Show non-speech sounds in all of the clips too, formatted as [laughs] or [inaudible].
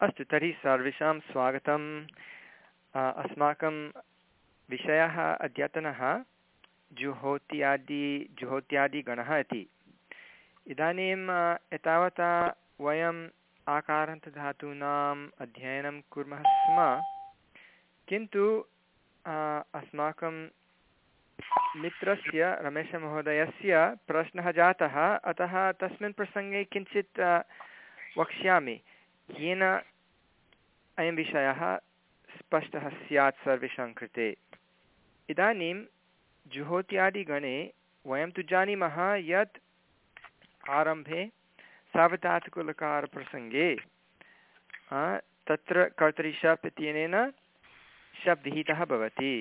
अस्तु, तर्हि सर्वेषां स्वागतम्। अस्माकं विषयः अद्यतनः जुहोत्यादि, जुहोत्यादिगणः इति। इदानीम् एतावता वयम् आकारान्तधातूनाम् अध्ययनं कुर्मः स्म। किन्तु अस्माकं मित्रस्य रमेशमहोदयस्य प्रश्नः जातः, अतः तस्मिन् प्रसङ्गे किञ्चित् वक्ष्यामि। येन अयं विषयः स्पष्टः स्यात् सर्वेषां कृते। इदानीं जुहोत्यादिगणे वयं तु जानीमः यत् आरम्भे सावधातुकलकारप्रसङ्गे तत्र कर्तरि शप् इत्यनेन शप् विहितः भवति।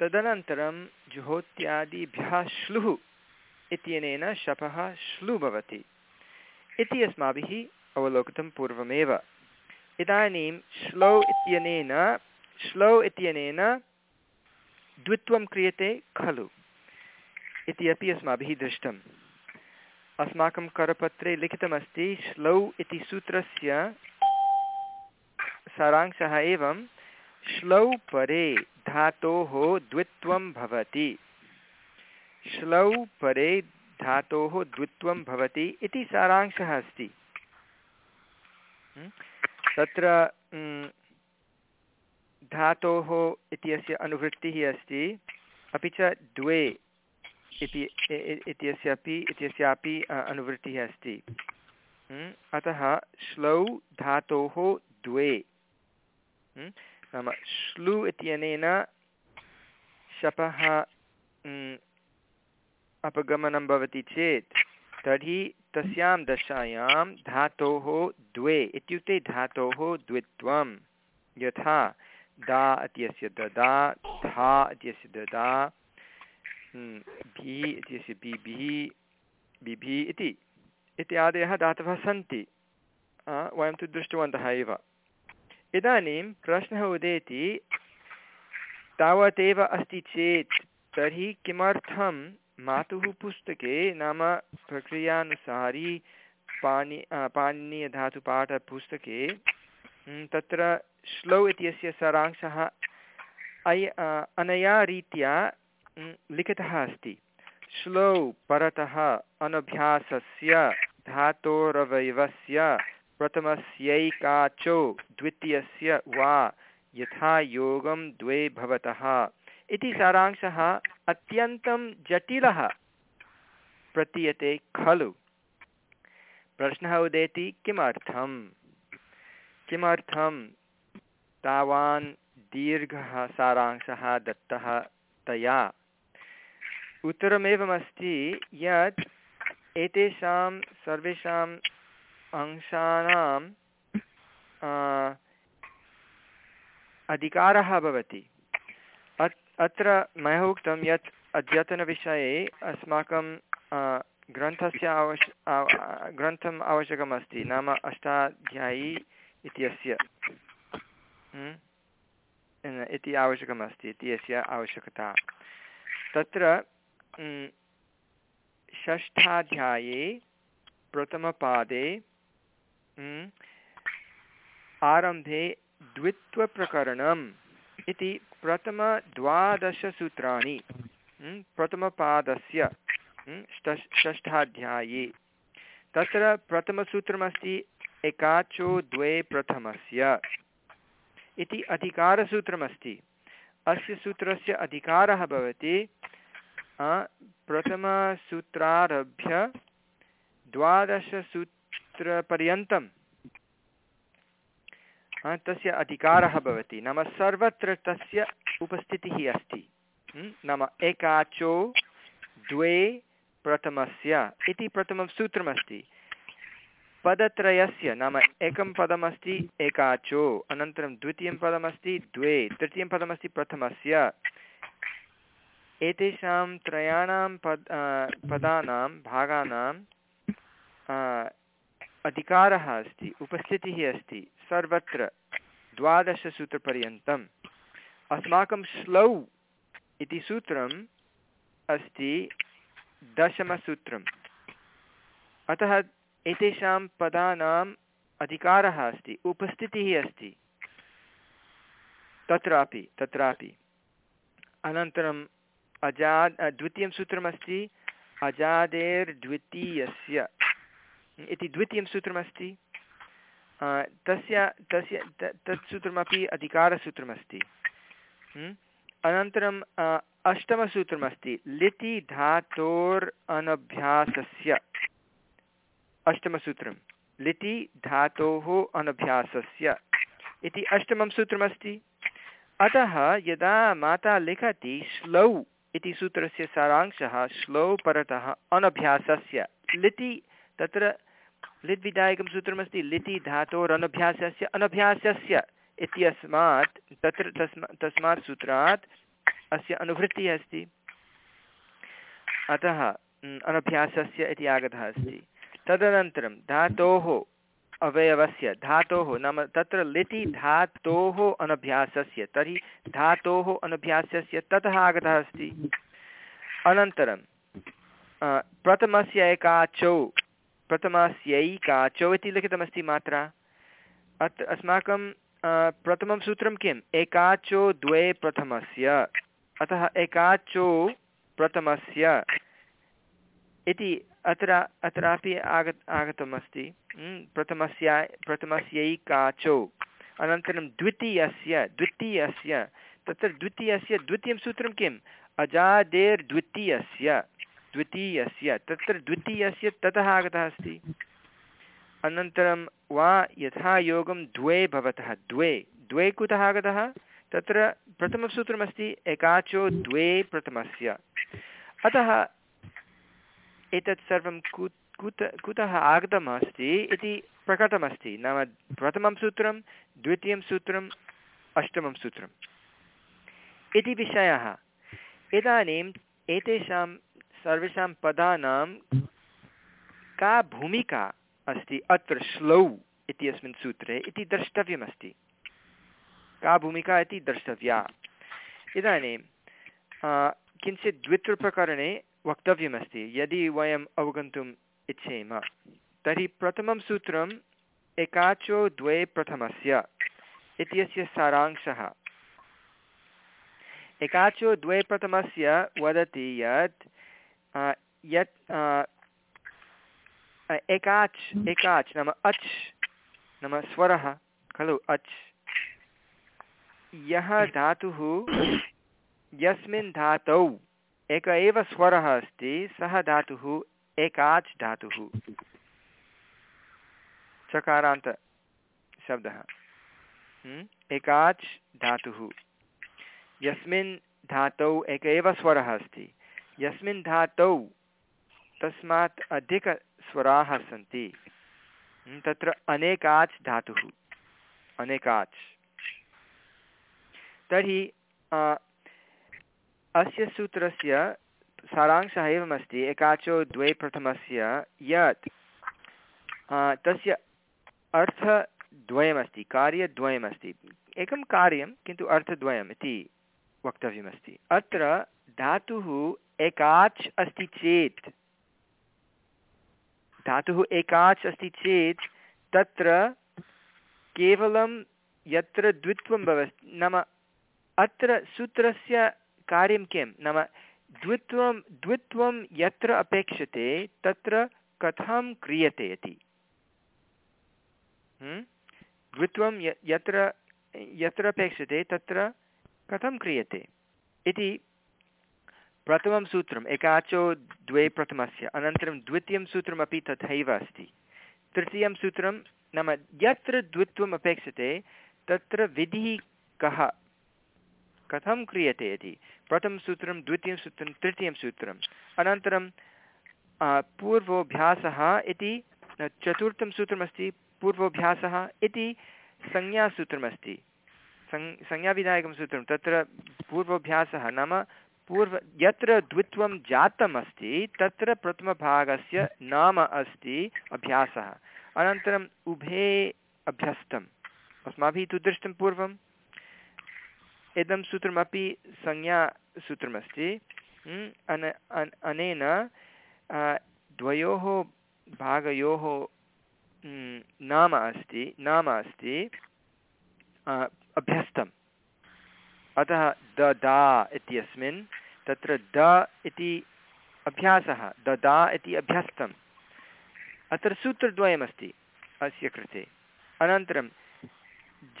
तदनन्तरं जुहोत्यादिभ्यः श्लुः इत्यनेन शपः श्लु भवति। इति अस्माभिः अवलोकितं पूर्वमेव। इदानीं श्लौ इत्यनेन श्लौ इत्यनेन द्वित्वं क्रियते खलु इति अपि अस्माभिः दृष्टम्। अस्माकं करपत्रे लिखितमस्ति, श्लौ इति सूत्रस्य सारांशः एवं, श्लौ परे धातोः द्वित्वं भवति। श्लौ परे धातोः द्वित्वं भवति इति सारांशः अस्ति। तत्र धातोः इत्यस्य अनुवृत्तिः अस्ति, अपि च द्वे इति इत्यस्यापि इत्यस्यापि अनुवृत्तिः अस्ति। अतः श्लौ धातोः द्वे। नाम श्लु इत्यनेन शपः अपगमनं भवति चेत् तर्हि तस्यां दशायां धातोः द्वे इत्युक्ते धातोः द्वित्वं। यथा दा इत्यस्य ददा, धा इत्यस्य ददा भी इत्यस्य बिभिः, बिभि इति। इत्यादयः धातवः सन्ति वयं तु दृष्टवन्तः एव। इदानीं प्रश्नः उदेति, तावदेव अस्ति चेत् तर्हि किमर्थं मातुः पुस्तके नाम प्रक्रियानुसारी पाणि पाणिनीयधातुपाठपुस्तके तत्र श्लौ इत्यस्य सारांशः अय अनया रीत्या लिखितः अस्ति। श्लौ परतः अनभ्यासस्य धातोरवयवस्य प्रथमस्यैकाचो द्वितीयस्य वा यथा योगं द्वे भवतः। इति सारांशः अत्यन्तं जटिलः प्रतीयते खलु। प्रश्नः उदेति किमर्थं किमर्थं तावान् दीर्घः सारांशः दत्तः तया? उत्तरमेवमस्ति यत् एतेषां सर्वेषाम् अंशानां अधिकारः भवति। अत्र मया उक्तं यत् अद्यतनविषये अस्माकं ग्रन्थस्य आवश् ग्रन्थम् आवश्यकमस्ति, नाम अष्टाध्यायी इत्यस्य। इति आवश्यकमस्ति इत्यस्य आवश्यकता। तत्र षष्ठाध्याये प्रथमपादे आरम्भे द्वित्वप्रकरणम् इति प्रथमद्वादशसूत्राणि प्रथमपादस्य षष्ठाध्याये। तत्र प्रथमसूत्रमस्ति एकाचो द्वे प्रथमस्य। इति अधिकारसूत्रमस्ति। अस्य सूत्रस्य अधिकारः भवति प्रथमसूत्रारभ्य द्वादशसूत्रपर्यन्तं तस्य अधिकारः भवति। नाम सर्वत्र तस्य उपस्थितिः अस्ति। नाम एकाचो द्वे प्रथमस्य इति प्रथमं सूत्रमस्ति पदत्रयस्य नाम एकं पदमस्ति, एकाचो, अनन्तरं द्वितीयं पदमस्ति, द्वे, तृतीयं पदमस्ति, प्रथमस्य। एतेषां त्रयाणां पद पदानां, भागानां अधिकारः अस्ति, उपस्थितिः अस्ति, सर्वत्र, द्वादशसूत्रपर्यन्तम्। अस्माकं श्लौ इति सूत्रम् अस्ति दशमसूत्रम्। अतः एतेषां पदानां अधिकारः अस्ति, उपस्थितिः अस्ति। तत्रापि तत्रापि। अनन्तरम् अजा द्वितीयं सूत्रमस्ति अजादेर्द्वितीयस्य इति द्वितीयं सूत्रमस्ति। तस्य तस्य तत् सूत्रमपि अधिकारसूत्रमस्ति। अनन्तरम् अष्टमसूत्रमस्ति। लिटि धातोर् अनभ्यासस्य। अष्टमसूत्रं। लिटि धातोः अनभ्यासस्य। इति अष्टमं सूत्रमस्ति। अतः यदा माता लिखति श्लौ इति सूत्रस्य सारांशः, श्लौ परतः अनभ्यासस्य। लिटि तत्र लिट् विधायकं सूत्रमस्ति लिटि धातोरनभ्यासस्य अनभ्यासस्य इत्यस्मात्, तत्र तस्मा, तस्मात् सूत्रात् अस्य अनुवृत्तिः अस्ति। अतः अनभ्यासस्य इति आगतः अस्ति। तदनन्तरं धातोः अवयवस्य, धातोः नाम तत्र लिटि धातोः अनभ्यासस्य, तर्हि धातोः अनभ्यासस्य ततः आगतः अस्ति। अनन्तरं प्रथमस्य एकाचौ प्रथमस्यैकाचौ इति लिखितमस्ति मात्रा। अत्र अस्माकं प्रथमं सूत्रं किम्? एकाचो द्वे प्रथमस्य। अतः एकाचो प्रथमस्य इति अत्र, अत्रापि आगत आगतमस्ति। प्रथमस्य प्रथमस्यैकाचौ अनन्तरं द्वितीयस्य द्वितीयस्य। तत्र द्वितीयस्य, द्वितीयं सूत्रं किम्? अजादेर्द्वितीयस्य द्वितीयस्य, तत्र द्वितीयस्य ततः आगतः अस्ति। अनन्तरं वा यथा योगं द्वे भवतः, द्वे। द्वे कुतः आगतः? तत्र प्रथमं सूत्रमस्ति एकाचो द्वे प्रथमस्य। अतः एतत् सर्वं कु कुत, कुतः आगतम् अस्ति इति प्रकटमस्ति। नाम प्रथमं सूत्रं, द्वितीयं सूत्रम् अष्टमं सूत्रम्। इति विषयः। इदानीम् एतेषां सर्वेषां पदानां का भूमिका अस्ति अत्र श्लौ इत्यस्मिन् सूत्रे इति द्रष्टव्यमस्ति। का भूमिका इति द्रष्टव्या। इदानीं किञ्चित् द्वित्वप्रकरणे वक्तव्यमस्ति। यदि वयम् अवगन्तुम् इच्छेम, तर्हि प्रथमं सूत्रम् एकाचो द्वे प्रथमस्य इत्यस्य सारांशः। एकाचो द्वे प्रथमस्य वदति यत् यत् एकाच् एकाच्, नाम अच्, नाम स्वरः, खलु अच्। यः धातुः यस्मिन् धातौ एक एव स्वरः अस्ति, सः धातुः एकाच् धातुः। चकारान्तशब्दः हम्म? एकाच् धातुः। यस्मिन् धातौ एक एव स्वरः अस्ति। यस्मिन् धातौ तस्मात् अधिकस्वराः सन्ति? तत्र अनेकाच् धातुः। अनेकाच्। तर्हि अस्य सूत्रस्य सारांशः एवमस्ति। एकाचो द्वे प्रथमस्य यत् तस्य अर्थद्वयमस्ति, कार्यद्वयमस्ति। एकं कार्यं, किन्तु अर्थद्वयम् इति वक्तव्यमस्ति। अत्र धातुः एकाच् अस्ति चेत्। धातुः एकाच् अस्ति चेत्, तत्र केवलं यत्र द्वित्वं भवति। नाम अत्र सूत्रस्य कार्यं किं? नाम द्वित्वं द्वित्वं यत्र अपेक्षते, तत्र कथं क्रियते इति। हम्म? द्वित्वं य, यत्र यत्र अपेक्षते, तत्र कथं क्रियते? इति प्रथमं सूत्रम्, एकाचो द्वे प्रथमस्य, अनन्तरं द्वितीयं सूत्रमपि तथैव अस्ति। तृतीयं सूत्रं नाम यत्र द्वित्वम् अपेक्षते, तत्र विधिः कः, कथं क्रियते इति। प्रथमं सूत्रं, द्वितीयं सूत्रं, तृतीयं सूत्रम्। अनन्तरं पूर्वोऽभ्यासः इति चतुर्थं सूत्रमस्ति पूर्वोऽभ्यासः इति संज्ञासूत्रमस्ति। सं, संज्ञाविधायकं सूत्रं, तत्र पूर्वोऽभ्यासः नाम पूर्व यत्र द्वित्वं जातम् अस्ति तत्र प्रथमभागस्य नाम अस्ति अभ्यासः। अनन्तरम् उभे अभ्यस्तम्। अस्माभिः तु दृष्टं पूर्वं इदं सूत्रमपि संज्ञासूत्रमस्ति अन अनेन द्वयोः भागयोः नाम अस्ति नाम अस्ति अभ्यस्तम्। अतः द दा इत्यस्मिन्, तत्र द इति अभ्यासः ददा इति अभ्यस्तम् अत्र सूत्रद्वयमस्ति अस्य कृते। अनन्तरं,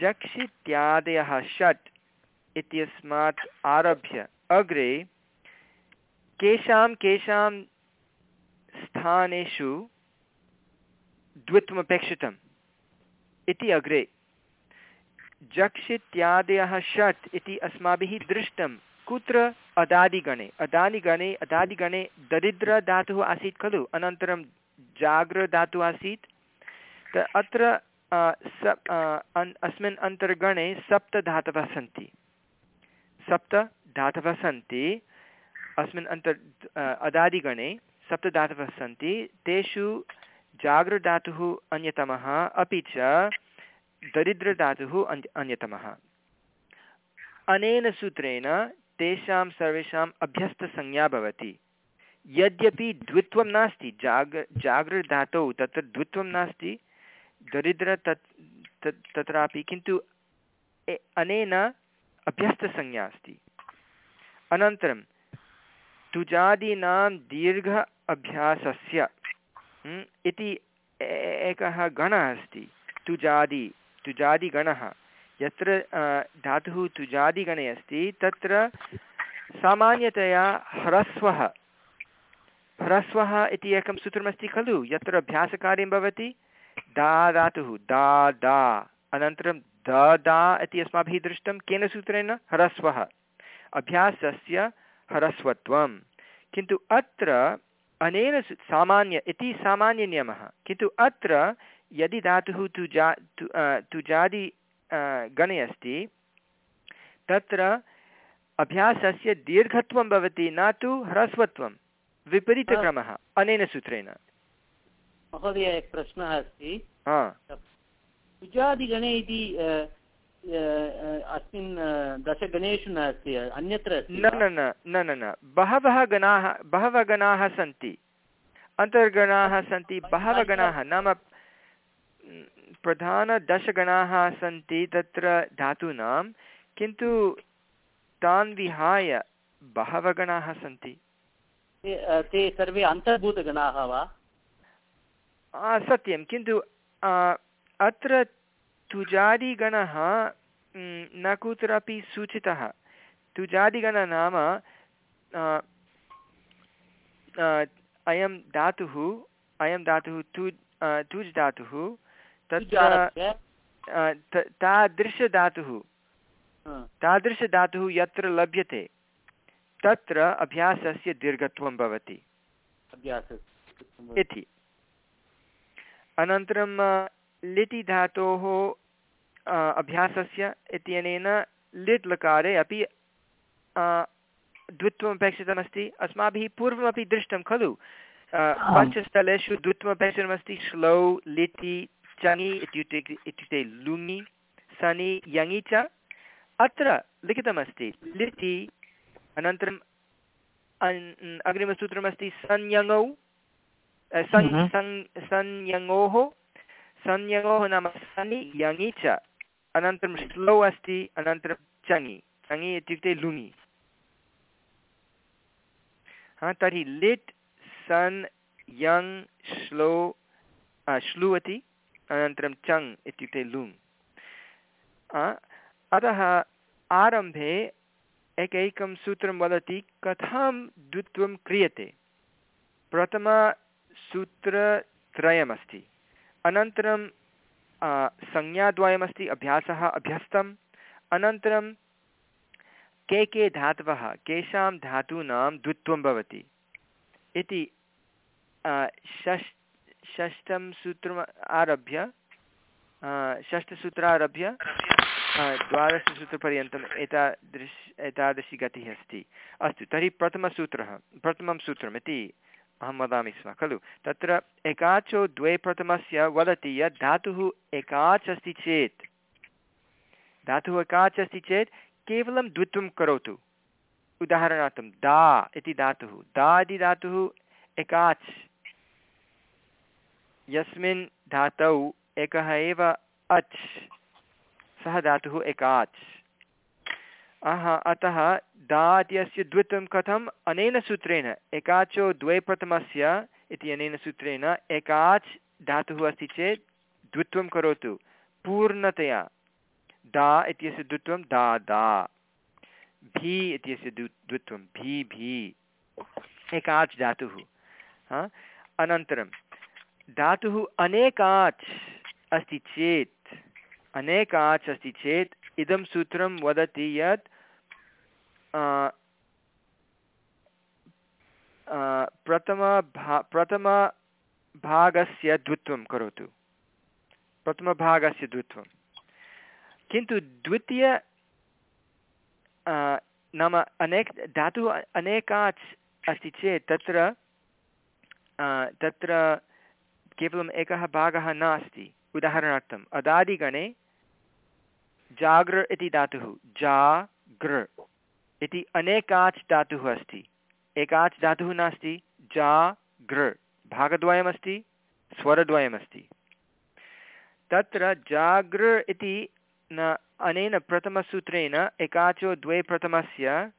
जक्षित्यादयः षट् इत्यस्मात् आरभ्य अग्रे केषां केषां स्थानेषु द्वित्वमपेक्षितम् इति अग्रे। जक्षित्यादयः षट् इति अस्माभिः दृष्टं। कुत्र? अदादिगणे। अदादिगणे अदादिगणे दरिद्रधातुः आसीत् खलु। अनन्तरं जाग्रधातुः आसीत्। अत्र सप् अस्मिन् अन्तर्गणे सप्तधातवः सन्ति। सप्त धातवः सन्ति। अस्मिन् अन्तर् अदादिगणे सप्तधातवः सन्ति। तेषु जागृधातुः अन्यतमः अपि च दरिद्रधातुः अन्य, अन्यतमः। अनेन सूत्रेण तेषां सर्वेषाम् अभ्यस्तसंज्ञा भवति। यद्यपि द्वित्वं नास्ति, जाग जागृधातौ तत्र द्वित्वं नास्ति, दरिद्र तत् तत्, तत्रापि किन्तु अनेन अभ्यस्तसंज्ञा अस्ति। अनन्तरं तुजादीनां दीर्घ अभ्यासस्य इति एकः गणः अस्ति, तुजादि। तुजादिगणः यत्र धातुः तुजादिगणे अस्ति तत्र सामान्यतया ह्रस्वः। ह्रस्वः इति एकं सूत्रमस्ति खलु, यत्र अभ्यासकार्यं भवति, दा धातुः, दा दा। अनन्तरं द, दा इति अस्माभिः दृष्टं, केन सूत्रेण? ह्रस्वः। अभ्यासस्य ह्रस्वत्वं किन्तु अत्र अनेन सामान्य, इति सामान्यनियमः। किन्तु अत्र यदि धातुः तु जा तु जादि गणे अस्ति तत्र अभ्यासस्य दीर्घत्वं भवति न तु ह्रस्वत्वं विपरीतक्रमः अनेन सूत्रेण। महोदय एकः प्रश्नः अस्ति। सुजादिगणे इति अस्मिन् दशगणेषु नास्ति अन्यत्र न न न न न न बहवः गणाः बहवः गणाः सन्ति। अन्तर्गणाः सन्ति बहवः गणाः नाम प्रधानदशगणाः सन्ति तत्र धातूनां किन्तु तान् विहाय बहवः गणाः सन्ति। ते सर्वे अन्तर्भूतगणाः वा? सत्यं किन्तु अत्र तुजादिगणः न कुत्रापि सूचितः। तुजादिगणः नाम अयं धातुः अयं धातुः तु तुज् धातुः तत्र तादृशधातुः। तादृशधातुः यत्र लभ्यते तत्र अभ्यासस्य दीर्घत्वं भवति। इति। अनन्तरं लिटि धातोः अभ्यासस्य इत्यनेन लिट् लकारे अपि द्वित्वमपेक्षितमस्ति। अस्माभिः पूर्वमपि दृष्टं खलु। पञ्चस्थलेषु द्वित्वमपेक्षितमस्ति श्लौ लिटि चङि इत्युक्ते इत्युक्ते लुङि सनि यङि च अत्र लिखितमस्ति लिटि अनन्तरम् अग्रिमसूत्रमस्ति संयङौ संयङोः संयङोः नाम सनि यङि च अनन्तरं श्लो अस्ति अनन्तरं चङि चङि इत्युक्ते लुङि हा तर्हि लिट् सन् यङ् श्लो श्लुवति अनन्तरं चङ् इत्युक्ते लुङ्। अतः आरम्भे एकैकं सूत्रं वदति, कथं द्वित्वं क्रियते। प्रथमसूत्रत्रयमस्ति अनन्तरं संज्ञाद्वयमस्ति, अभ्यासः, अभ्यस्तम्। अनन्तरं, के के धातवः, केषां धातूनां द्वित्वं भवति। इति षष् षष्ठं सूत्रम् आरभ्य षष्ठसूत्रारभ्य द्वादशसूत्रपर्यन्तम् एतादृश एतादृशी गतिः अस्ति। अस्तु, तर्हि प्रथमसूत्रः, प्रथमं सूत्रमिति अहं वदामि स्म, खलु? तत्र एकाचो द्वे प्रथमस्य वदति यत् धातुः एकाच् अस्ति चेत्। धातुः एकाच् अस्ति चेत् केवलं द्वित्वं करोतु। उदाहरणार्थं दा इति धातुः। दा इति धातुः एकाच्। यस्मिन् धातौ एकः एव अच्, सः धातुः एकाच्। अह, अतः दा इत्यस्य द्वित्वं कथम्? अनेन सूत्रेण, एकाचो द्वे प्रथमस्य इति अनेन सूत्रेण, एकाच् धातुः अस्ति चेत् द्वित्वं करोतु। पूर्णतया, दा इत्यस्य द्वित्वं दा दा भी इत्यस्य द्वि, द्वित्वं भी भी। एकाच् धातुः अनन्तरं धातुः अनेकाच् अस्ति चेत्, अनेकाच् अस्ति चेत्, इदं सूत्रं वदति यत् प्रथमभा प्रथमभागस्य द्वित्वं करोतु। प्रथमभागस्य द्वित्वं। किन्तु द्वितीय नाम अनेक, धातुः अनेकाच् अस्ति चेत्, तत्र तत्र केवलम् एकः भागः नास्ति। उदाहरणार्थम्, अदादिगणे जागृ इति धातुः जागृ इति अनेकाच् धातुः अस्ति। एकाच् धातुः नास्ति जा गृ भागद्वयमस्ति, स्वरद्वयमस्ति। तत्र जागृ इति न, अनेन प्रथमसूत्रेण एकाचो द्वे प्रथमस्य,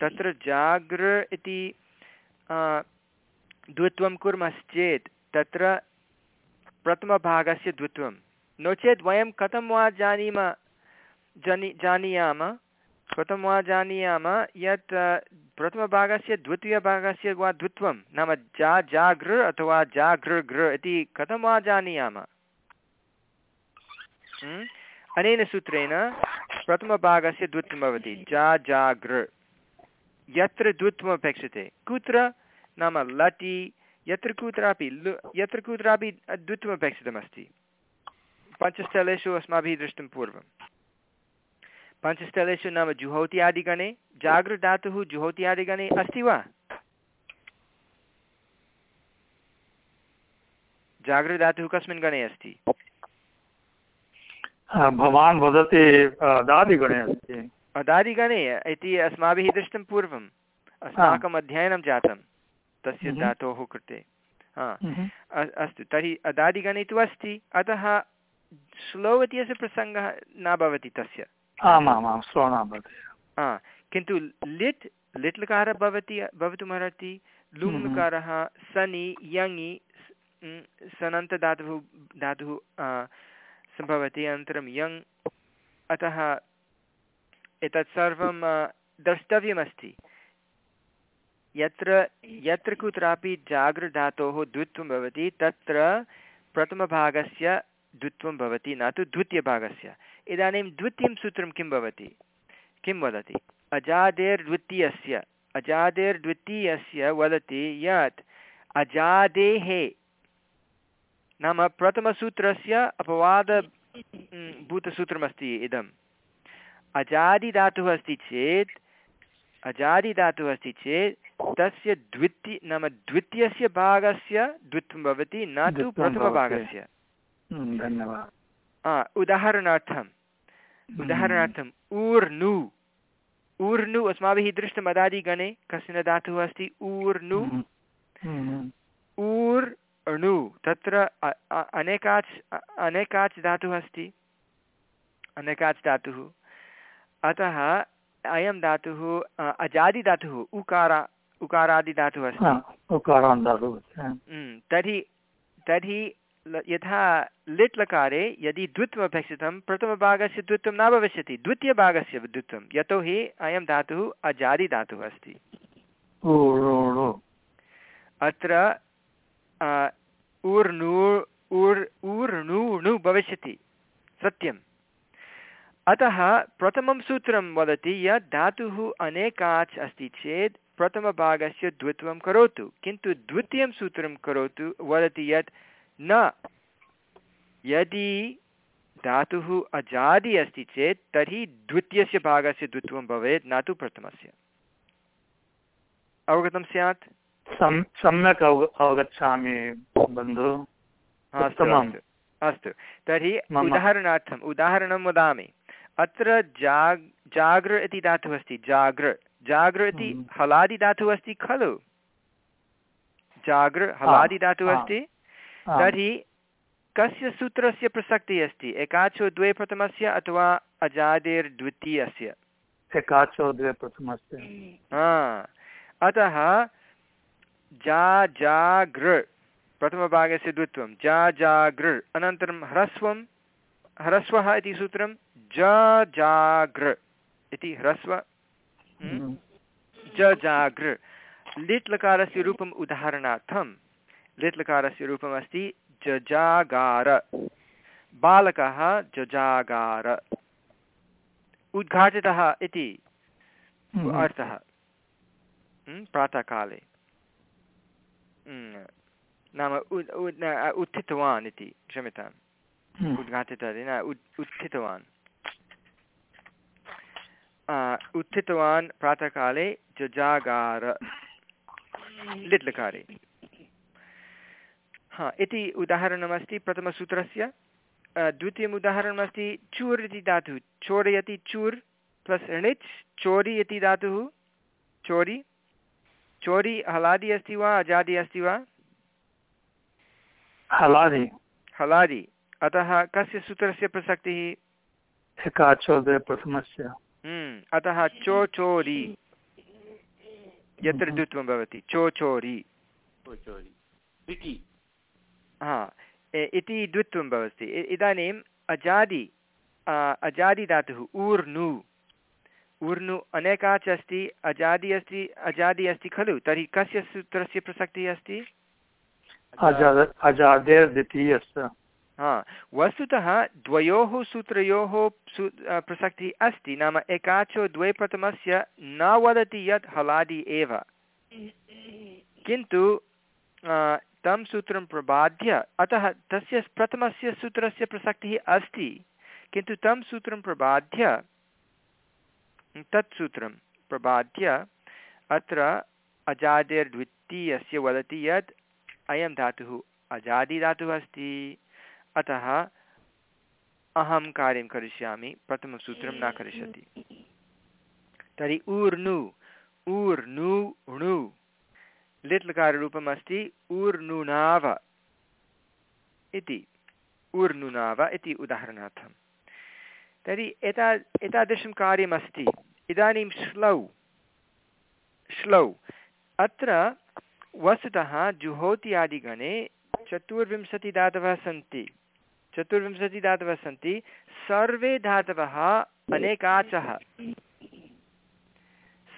तत्र जागृ इति द्वित्वं कुर्मश्चेत्, तत्र प्रथमभागस्य द्वित्वं नो चेत् वयं कथं वा जानीम, जानी, जानीयाम? कथं वा जानीयाम यत् प्रथमभागस्य द्वितीयभागस्य वा द्वित्वं? नाम जा, जागृ अथवा जागृ गृ इति कथं वा जानीयाम? अनेन सूत्रेण प्रथमभागस्य द्वित्वं भवति। जा, जागृ। यत्र द्वित्वम् अपेक्षते कुत्र? नाम लटि यत्र कुत्रापि लु यत्र कुत्रापि द्वित्वमपेक्षितमस्ति पञ्चस्थलेषु अस्माभिः दृष्टं पूर्वं पञ्चस्थलेषु नाम जुहोति आदिगणे जागृधातुः जुहोति आदिगणे अस्ति वा? जागृधातुः कस्मिन् गणे अस्ति? भवान् वदति दादिगणे अस्ति। दादिगणे इति अस्माभिः दृष्टं पूर्वम्। अस्माकम् अध्ययनं जातं तस्य धातोः कृते। अस्तु तर्हि अदादिगणे तु अस्ति अतः स्लो इत्यस्य प्रसङ्गः न भवति तस्य। आमामां श्रवणाभवति किन्तु लिट् लिट् लकारः भवति भवितुमर्हति लुङ् लकारः सनि यङि सनन्तधातुः धातुः सम्भवति अनन्तरं यङ्। अतः एतत् सर्वं द्रष्टव्यमस्ति। यत्र यत्र कुत्रापि जागृधातोः द्वित्वं भवति, तत्र प्रथमभागस्य द्वित्वं भवति, न तु द्वितीयभागस्य। इदानीं द्वितीयं सूत्रं किं भवति? किं वदति? अजादेर्द्वितीयस्य। अजादेर्द्वितीयस्य वदति यत् अजादेः नाम प्रथमसूत्रस्य अपवाद भूतसूत्रमस्ति इदम्। अजादिधातुः अस्ति चेत्, अजादिधातुः अस्ति चेत् तस्य द्वितीय नाम द्वितीयस्य भागस्य द्वित्वं भवति न तु प्रथमभागस्य। धन्यवादः। उदाहरणार्थम्। उदाहरणार्थम् ऊर्नु। ऊर्नु अस्माभिः दृष्टम् अदादिगणे कश्चन धातुः अस्ति? ऊर्नु। ऊर् अणु तत्र अनेकाच् अनेकाच् धातुः अस्ति। अनेकाच् धातुः। अतः अयं धातुः अजादिधातुः उकारा। उकारादिधातुः अस्ति। तर्हि तर्हि यथा लिट् लकारे यदि द्वित्वम् अपेक्षितं प्रथमभागस्य द्वित्वं न भविष्यति द्वितीयभागस्य द्वित्वं यतोहि अयं धातुः अजादिधातुः अस्ति। अत्र ऊर्णु ऊर् भविष्यति सत्यम्। अतः प्रथमं सूत्रं वदति यत् धातुः अनेकाच् अस्ति चेत् प्रथमभागस्य द्वित्वं करोतु किन्तु द्वितीयं सूत्रं करोतु वदति यत् न यदि धातुः अजादि अस्ति चेत् तर्हि द्वितीयस्य भागस्य द्वित्वं भवेत् न तु प्रथमस्य। अवगतं स्यात्? सम्यक् अव अवगच्छामि बन्धु। अस्तु तर्हि उदाहरणार्थम् उदाहरणं वदामि। अत्र जाग् जागृ इति धातुः अस्ति जागृ जागृ इति हम्म। हलादिधातुः अस्ति खलु? जागृ हलादिधातुः अस्ति? तर्हि कस्य सूत्रस्य प्रसक्तिः अस्ति? एकाचो द्वे प्रथमस्य अथवा अजादेर्द्वितीयस्य? एकाचो द्वे प्रथमस्य। हा। अतः जा जागृ प्रथमभागस्य द्वित्वं। जा जागृ अनन्तरं ह्रस्वं। ह्रस्वः इति सूत्रं। ज जागृ इति ह्रस्व हम्म। ज जागृ लिट् लकारस्य रूपम् उदाहरणार्थं लिट् लकारस्य रूपमस्ति जजागार। बालकः जजागार। उद्घाटितः इति हम्म। अर्थः। हम्म, प्रातःकाले। हम्म, नाम उत्थितवान् इति क्षम्यताम्। हम्म। उद्घाटितः न उत् उत्थितवान्। उत्थितवान् प्रातःकाले जजागार लिट् लकारे हा इति उदाहरणमस्ति प्रथमसूत्रस्य अ, द्वितीयम् उदाहरणमस्ति चूर् इति धातुः चोरयति चूर् प्लस् णिच् चोरि इति धातुः चोरि चोरि हलादि अस्ति वा अजादि अस्ति वा हलादि हलादि अतः कस्य सूत्रस्य प्रसक्तिः प्रथमस्य अतः चोचोरि। यत्र द्वित्वं भवति चोचोरि। हा इति द्वित्वं भवति। इदानीम् अजादि आ, अजादिधातुः ऊर्नु। ऊर्नु अनेकाच अस्ति अजादि अस्ति अजादि अस्ति खलु? तर्हि कस्य सूत्रस्य प्रसक्तिः अस्ति? हा, वस्तुतः द्वयोः सूत्रयोः सू प्रसक्तिः अस्ति, नाम एकाचो द्वे प्रथमस्य न वदति यत् हलादि एव। किन्तु तं सूत्रं प्रबाद्य अतः तस्य प्रथमस्य सूत्रस्य प्रसक्तिः अस्ति, किन्तु तं सूत्रं प्रबाद्य तत् सूत्रं प्रबाद्य अत्र अजादेर्द्वितीयस्य वदति यत् अयं धातुः अजादिधातुः अस्ति। अतः अहं कार्यं करिष्यामि प्रथमसूत्रं न करिष्यति। तर्हि ऊर्नु ऊर्नु णु लिट् लकाररूपम् अस्ति ऊर्नुनाव इति। ऊर्नुनाव इति उदाहरणार्थं। तर्हि एता, एतादृशं कार्यमस्ति। इदानीं श्लौ श्लौ। अत्र वस्तुतः जुहोत्यादिगणे चतुर्विंशतिधातवः सन्ति। चतुर्विंशतिधातवः सन्ति। सर्वे धातवः अनेकाचः।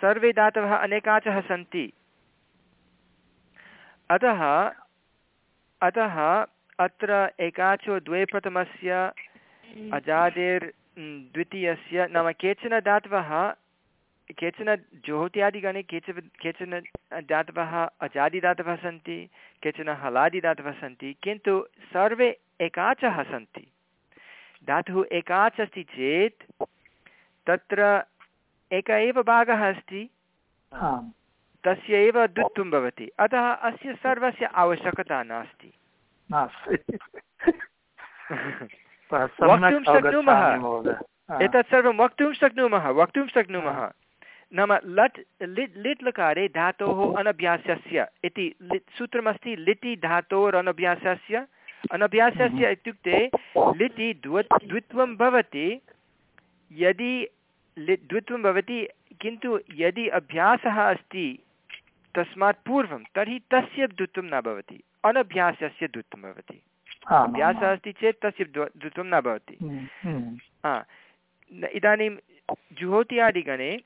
सर्वे धातवः अनेकाचः सन्ति। अतः अतः अत्र एकाचो द्वे प्रथमस्य, अजादेर् द्वितीयस्य नाम केचन धातवः, केचन ज्योत्यादिगणे केचन केचन धातवः अजादिधातवः सन्ति, केचन हलादिधातवः सन्ति। किन्तु सर्वे एकाचः सन्ति धातुः एकाच् अस्ति चेत् तत्र एक एव भागः अस्ति। तस्य एव द्वित्वं भवति। अतः अस्य सर्वस्य आवश्यकता नास्ति। नास्ति। [laughs] वक्तुं शक्नुमः। एतत् सर्वं वक्तुं शक्नुमः वक्तुं शक्नुमः। नाम लट् लिट् लिट् लकारे धातोः अनभ्यासस्य इति लिट् सूत्रमस्ति लिटि धातोरनभ्यासस्य। अनभ्यासस्य इत्युक्ते लिटि द्व द्वित्वं भवति यदि लि द्वित्वं भवति किन्तु यदि अभ्यासः अस्ति तस्मात् पूर्वं तर्हि तस्य द्वित्वं न भवति अनभ्यासस्य द्वित्वं भवति अभ्यासः अस्ति चेत् तस्य द्वित्वं न भवति इदानीं जुहोत्यादिगणे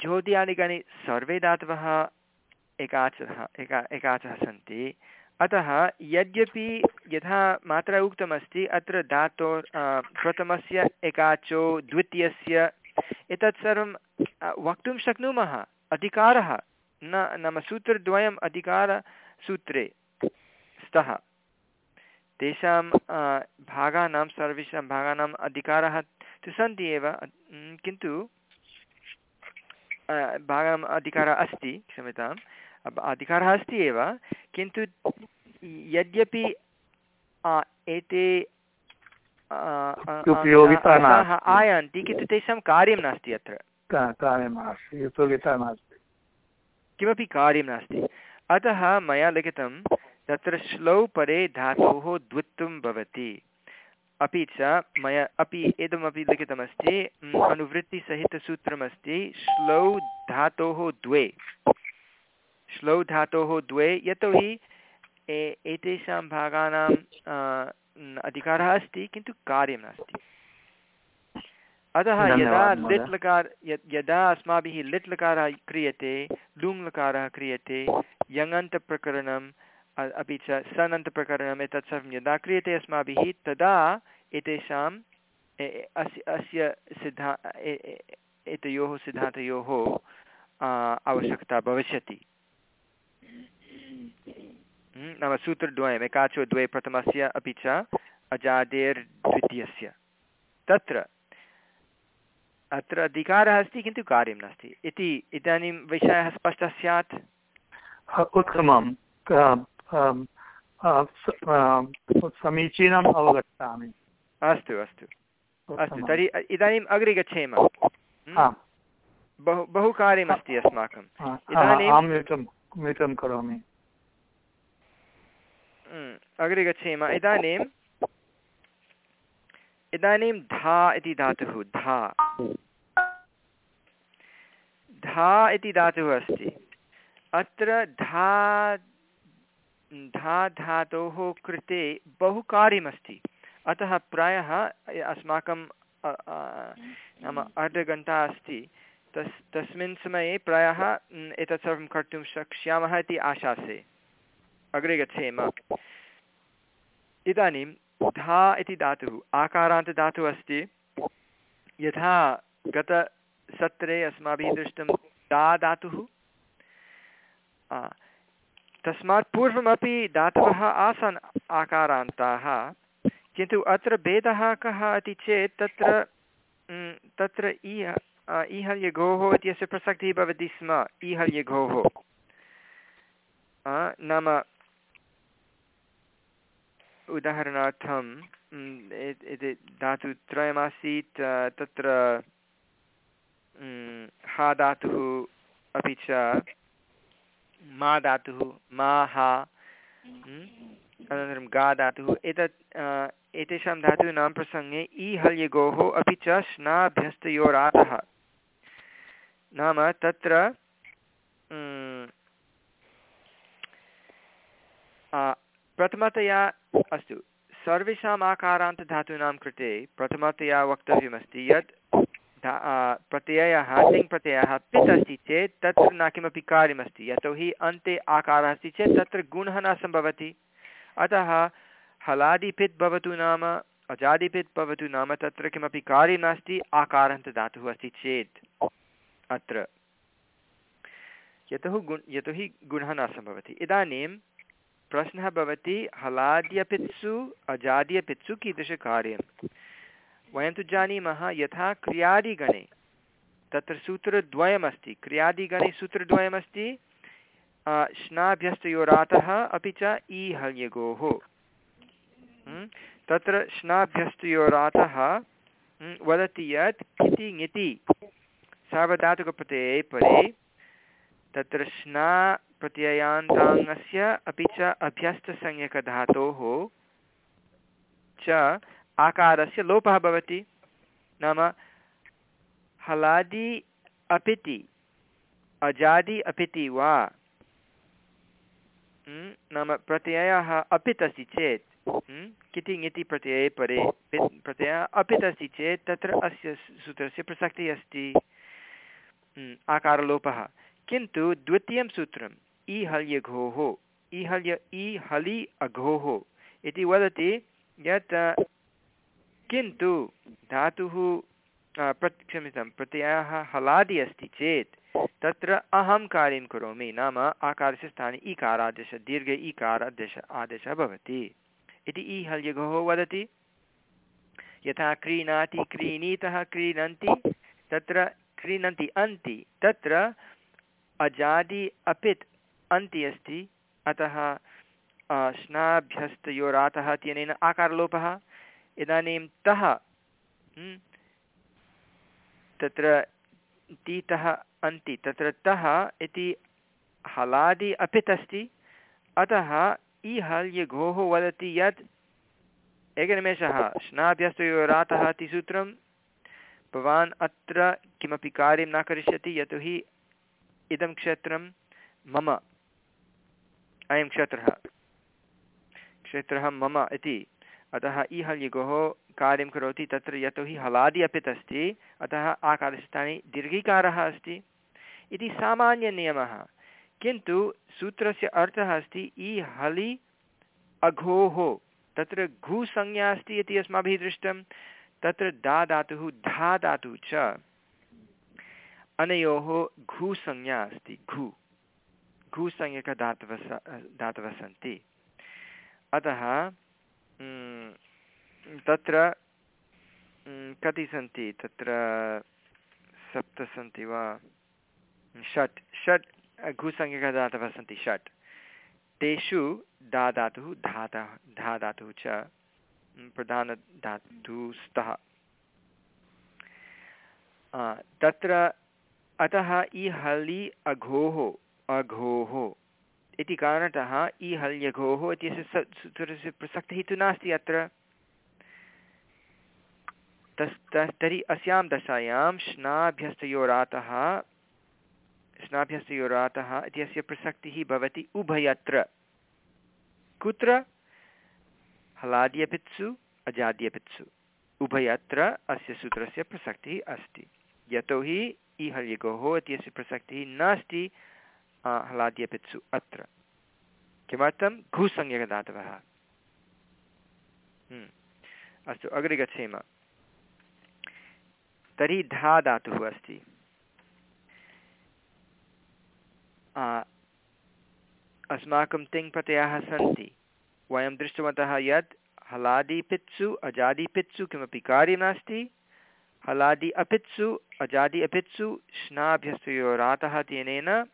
जुहोत्यादिगणे सर्वे धातवः एकाचः एका एकाचः सन्ति अतः यद्यपि यथा मात्रा उक्तमस्ति, अत्र धातो प्रथमस्य, एकाचो, द्वितीयस्य, एतत् सर्वं वक्तुं शक्नुमः, अधिकारः, न, नाम सूत्रद्वयम् अधिकारसूत्रे स्तः। तेषां भागानां, सर्वेषां भागानाम् अधिकारः तु सन्ति एव किन्तु भागम् अधिकारः अस्ति, क्षम्यताम्। अधिकारः अस्ति एव किन्तु यद्यपि एते। आयान्ति किन्तु तेषां कार्यं नास्ति अत्र। किमपि कार्यं नास्ति। अतः मया लिखितं तत्र श्लौ परे धातोः द्वित्वं भवति। अपि च मया अपि इदमपि लिखितमस्ति अनुवृत्तिसहितसूत्रमस्ति श्लौ धातोः द्वे। श्लौ धातोः द्वे यतोहि एतेषां भागानां अधिकारः अस्ति किन्तु कार्यं नास्ति अतः यदा। लिट् लकार यद्- अस्माभिः लिट् लकारः क्रियते लुङ् लकारः क्रियते यङन्तप्रकरणम् अपि च सनन्तप्रकरणम् एतत् सर्वं यदा क्रियते अस्माभिः तदा एतेषाम् अस्य अस्य सिद्धा एतयोः सिद्धान्तयोः आवश्यकता भविष्यति नाम सूत्रद्वयम् एकाचो द्वे प्रथमस्य अपि च अजादेर्द्वितीयस्य। तत्र अत्र अधिकारः अस्ति किन्तु कार्यं नास्ति। इति इदानीं विषयः स्पष्टः स्यात्? उत्तमं समीचीनम् अवगच्छामि। अस्तु अस्तु। अस्तु तर्हि इदानीम् अग्रे गच्छेम। हम्म, बहु बहु कार्यमस्ति अस्माकं आ, आ, इदानीं- करोमि। अग्रे गच्छेम। इदानीं इदानीं धा इति धातुः, धा। धा इति धातुः अस्ति। अत्र धा धा धातोः कृते बहु कार्यमस्ति अतः प्रायः अस्माकं नाम अर्धघण्टा अस्ति। तस्, तस्मिन् समये प्रायः, एतत् सर्वं कर्तुं शक्ष्यामः इति आशासे। अग्रे गच्छेम। इदानीं धा इति धातुः आकारान्तधातुः अस्ति। यथा गतसत्रे अस्माभिः दृष्टं दा धातुः। तस्मात् पूर्वमपि धातवः आसन् आकारान्ताः किन्तु अत्र भेदः कः इति चेत् तत्र तत्र इ अ, ईहल्यघोः इत्यस्य प्रसक्तिः भवति स्म ईहल्यघोः अ, नाम उदाहरणार्थं इति धातुत्रयमासीत् तत्र हा धातुः, अपि च मा धातुः, मा, हा अनन्तरं गा धातुः, एतत् एतेषां धातूनां प्रसङ्गे इ हल्यगोः, अपि च स्नाभ्यस्तयोरातः। नाम तत्र प्रथमतया अस्तु। सर्वेषाम् आकारान्तधातूनां कृते प्रथमतया वक्तव्यमस्ति यत् प्रत्ययः तिङ् प्रत्ययः पित् अस्ति चेत् तत्र न किमपि कार्यमस्ति। यतोहि अन्ते आकारः अस्ति चेत् तत्र गुणः न सम्भवति। अतः हलादिपित् भवतु नाम, अजादिपित् भवतु नाम तत्र किमपि कार्यं नास्ति आकारान्तधातुः अस्ति चेत् अत्र। यतोः गुण्, यतोहि गुणः न सम्भवति। इदानीं प्रश्नः भवति हलाद्यपित्सु अजाद्यपित्सु कीदृशकार्यं वयं तु जानीमः, यथा क्रियादिगणे, तत्र सूत्रद्वयमस्ति। क्रियादिगणे सूत्रद्वयमस्ति श्नाभ्यस्तयोरातः अपि च ई तत्र श्नाभ्यस्तयोरातः वदति यत् किति ङिति सार्वधातुकप्रत्यये परे, तत्र श्ना प्रत्ययान्ताङ्गस्य अपि च अभ्यस्तसंज्ञकधातोः च आकारस्य लोपः भवति। नाम हलादि अपिति अजादि अपिति वा हम्म, नाम प्रत्ययः अपित् अस्ति चेत् हम्म, किति ङिति प्रत्यये परे प्रत्ययः अपित् अस्ति चेत् तत्र अस्य सूत्रस्य प्रसक्तिः अस्ति। हम्म, आकारलोपः। किन्तु द्वितीयं सूत्रम् इ हल्यघोः इ हल्य हलि अघोः इति वदति यत्, किन्तु धातुः प्रत्, क्षम्यतां, प्रत्ययः हलादि अस्ति चेत् तत्र अहं कार्यं करोमि नाम आकारस्य स्थाने ईकारादेश दीर्घ ईकारादेश आदेशः भवति। इति इ हल्यघोः वदति। यथा क्रीणाति क्रीणीतः क्रीणन्ति, तत्र क्रीणन्ति अन्ति, तत्र अजादि अपित् अन्ति अस्ति अतः श्नाभ्यस्तयोरातः इत्यनेन आकारलोपः। इदानीं तः तत्र तीतः अन्ति। तत्र तः इति हलादि अपित् अस्ति अतः इ हल् य घोः वदति यत्, एकनिमेषः, स्नाभ्यस्तयोरातः इति सूत्रं, भवान् अत्र किमपि कार्यं न करिष्यति, यतोहि इदं क्षेत्रं मम अयं क्षेत्रः। क्षेत्रः मम इति। अतः इ हल्यगोः कार्यं करोति, तत्र यतोहि हलादि अपित् अस्ति। अतः आकारस्थाने दीर्घिकारः अस्ति। इति सामान्यनियमः। किन्तु सूत्रस्य अर्थः अस्ति इ हलि अघोः। तत्र घुसंज्ञा अस्ति इति अस्माभिः दृष्टं। तत्र दा धातुः, धा धातुः च। अनयोः घुसंज्ञा अस्ति, घु। घुसंज्ञकधातवः धातवः सन्ति। अतः तत्र कति सन्ति? तत्र सप्त सन्ति वा? षट् षट् घुसंज्ञकधातवः सन्ति, षट्। तेषु दा धातुः धातः धा धातुः च प्रधानधातुः तत्र, अतः इ हलि अघोः अघोः इति कारणतः इ हल्यघोः इत्यस्य सूत्रस्य प्रसक्तिः तु नास्ति अत्र। तस् तस् तर्हि अस्यां दशायां स्नाभ्यस्तयोरातः स्नाभ्यस्तयोरातः इत्यस्य प्रसक्तिः भवति उभयत्र। कुत्र? हलाद्यपित्सु, अजाद्यपित्सु। उभयत्र अस्य सूत्रस्य प्रसक्तिः अस्ति। यतोहि इ हल्यगोः इत्यस्य प्रसक्तिः नास्ति। हलाद्यपित्सु, अत्र। किमर्थं? घुसंज्ञकदातवः हम्म। अस्तु, अग्रे गच्छेम। तर्हि धा धातुः अस्ति। अस्माकं तिङ्प्रत्ययाः सन्ति। वयं दृष्टवन्तः यत् हलादिपित्सु अजादिपित्सु किमपि कार्यं नास्ति। हलादि अपित्सु अजादि अपित्सु स्नाभ्यस्तयोरातः तेनेन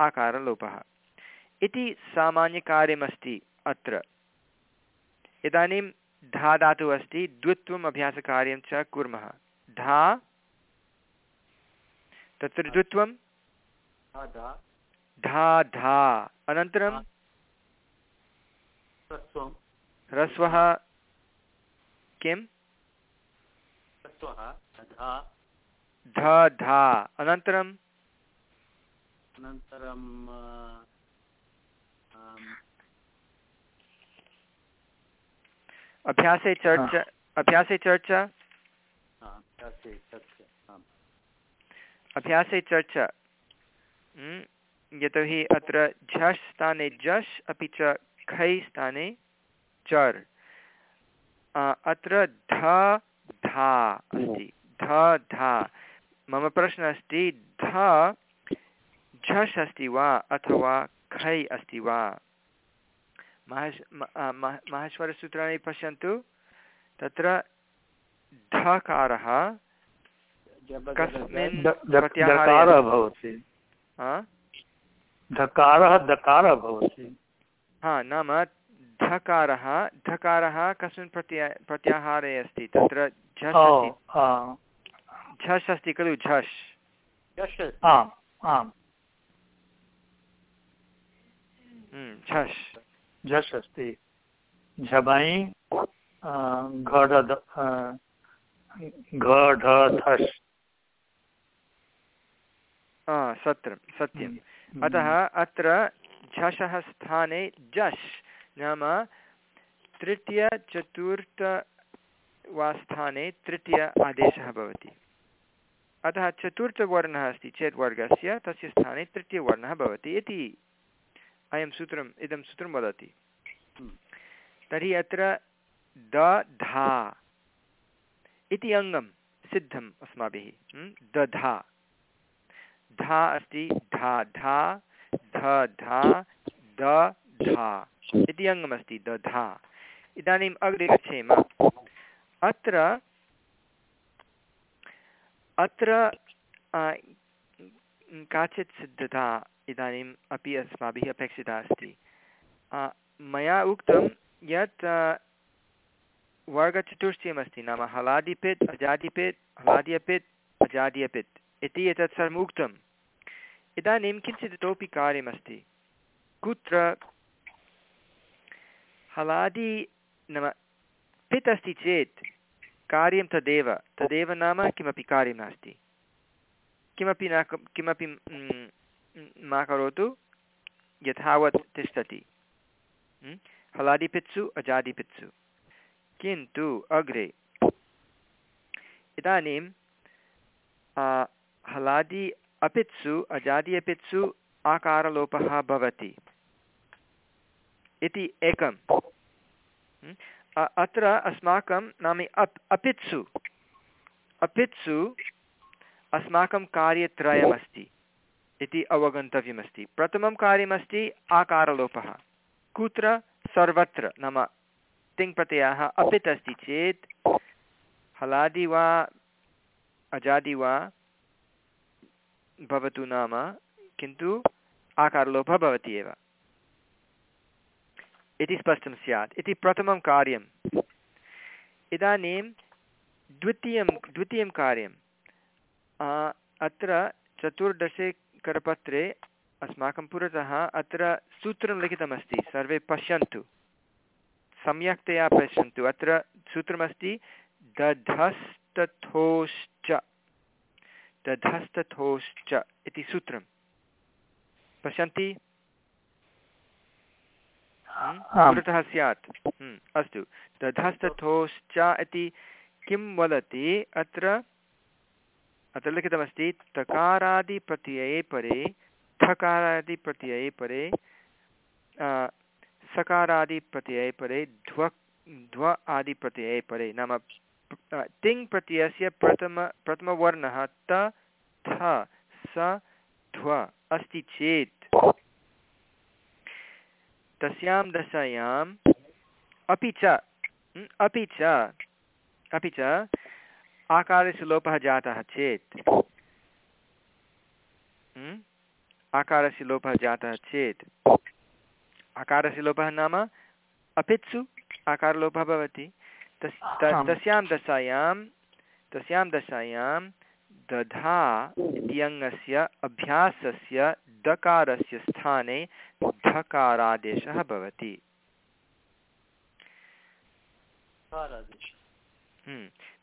आकारलोपः। इति सामान्यकार्यमस्ति अत्र। इदानीं धा धातुः अस्ति द्वित्वम् अभ्यासकार्यं च कुर्मः। धा तत्र द्वित्वं धा धा। अनन्तरं? ह्रस्वः किं ध धा। अनन्तरं? अनन्तरं अभ्यासे चर्चा अभ्यासे चर्चा? अभ्यासे चर्चा यतोहि अत्र झष् स्थाने झष् अपि च खै स्थाने चर्। अत्र ध धा अस्ति। ध धा। मम प्रश्नः अस्ति ध झष् अस्ति वा अथवा खै अस्ति वा महस् माहेश्वरसूत्राणि पश्यन्तु तत्र ढकारः कस्मिन् प्रत्याहारः भवति धकारः दकारः भवति हा नाम धकारः धकारः कस्मिन् प्रत्या प्रत्याहारे अस्ति तत्र झस् अस्ति खलु झस् आम् झस्। झस् अस्ति। झबै घढ घढ सत्रं सत्यम्। अतः अत्र झषः स्थाने झस् नाम तृतीयचतुर्थ वा स्थाने तृतीय आदेशः भवति। अतः चतुर्थवर्णः अस्ति चेत् वर्गस्य तस्य स्थाने तृतीयवर्णः भवति इति अयं सूत्रम् इदं सूत्रं वदति। हम्म। तर्हि अत्र द धा इति अङ्गं सिद्धम् अस्माभिः। हम्म। दधा धा। अस्ति धा धा ध धा द धा इति अङ्गमस्ति दधा इदानीम् अग्रे गच्छेम अत्र अत्र काचित् सिद्धता इदानीम् अपि अस्माभिः अपेक्षिता अस्ति। मया उक्तं यत् वर्गचतुष्टयमस्ति नाम हलादिपित्, अजादिपित्, हलाद्यपित्, अजाद्यपित् इति एतत् सर्वम् उक्तम्। इदानीं किञ्चित् इतोपि कार्यमस्ति। कुत्र हलादि नाम पित् अस्ति चेत् कार्यं तदेव तदेव नाम किमपि कार्यं नास्ति। किमपि न किमपि मा करोतु यथावत् तिष्ठति। हलादिपित्सु अजादिपित्सु। किन्तु अग्रे, इदानीं हलादि अपित्सु, अजादि अपित्सु आकारलोपः भवति। इति एकं। अत्र अस्माकं नाम अप्, अपित्सु। अपित्सु अस्माकं कार्यत्रयमस्ति। इति अवगन्तव्यमस्ति। प्रथमं कार्यमस्ति आकारलोपः। कुत्र? सर्वत्र नाम तिङ्प्रत्ययः अपित् अस्ति चेत् हलादि वा, अजादि वा भवतु नाम, किन्तु आकारलोपः भवति एव। इति स्पष्टं स्यात्। इति प्रथमं कार्यम्। इदानीं द्वितीयं द्वितीयं कार्यम्। अत्र चतुर्दशे करपत्रे अस्माकं पुरतः अत्र सूत्रं लिखितमस्ति सर्वे पश्यन्तु। सम्यक्तया पश्यन्तु। अत्र सूत्रमस्ति दधस्तथोश्च। दधस्तथोश्च इति सूत्रं। पश्यन्ति? पुरतः स्यात्। अस्तु। दधस्तथोश्च इति किं वदति? अत्र अत्र लिखितमस्ति तकारादिप्रत्यये परे थकारादिप्रत्यये परे सकारादिप्रत्यये परे ध्व ध्व आदिप्रत्यये परे नाम तिङ् प्रत्ययस्य प्रथम, प्रथमवर्णः त, थ, स, ध्व अस्ति चेत्। तस्यां दशायाम् अपि च अपि च अपि च आकारस्य लोपः जातः चेत्। आकारस्य लोपः जातः चेत्। आकारस्य लोपः नाम अपित्सु आकारलोपः भवति। तस् तस्यां दशायां तस्यां दशायां दधा इत्यङ्गस्य अभ्यासस्य दकारस्य स्थाने धकारादेशः भवति।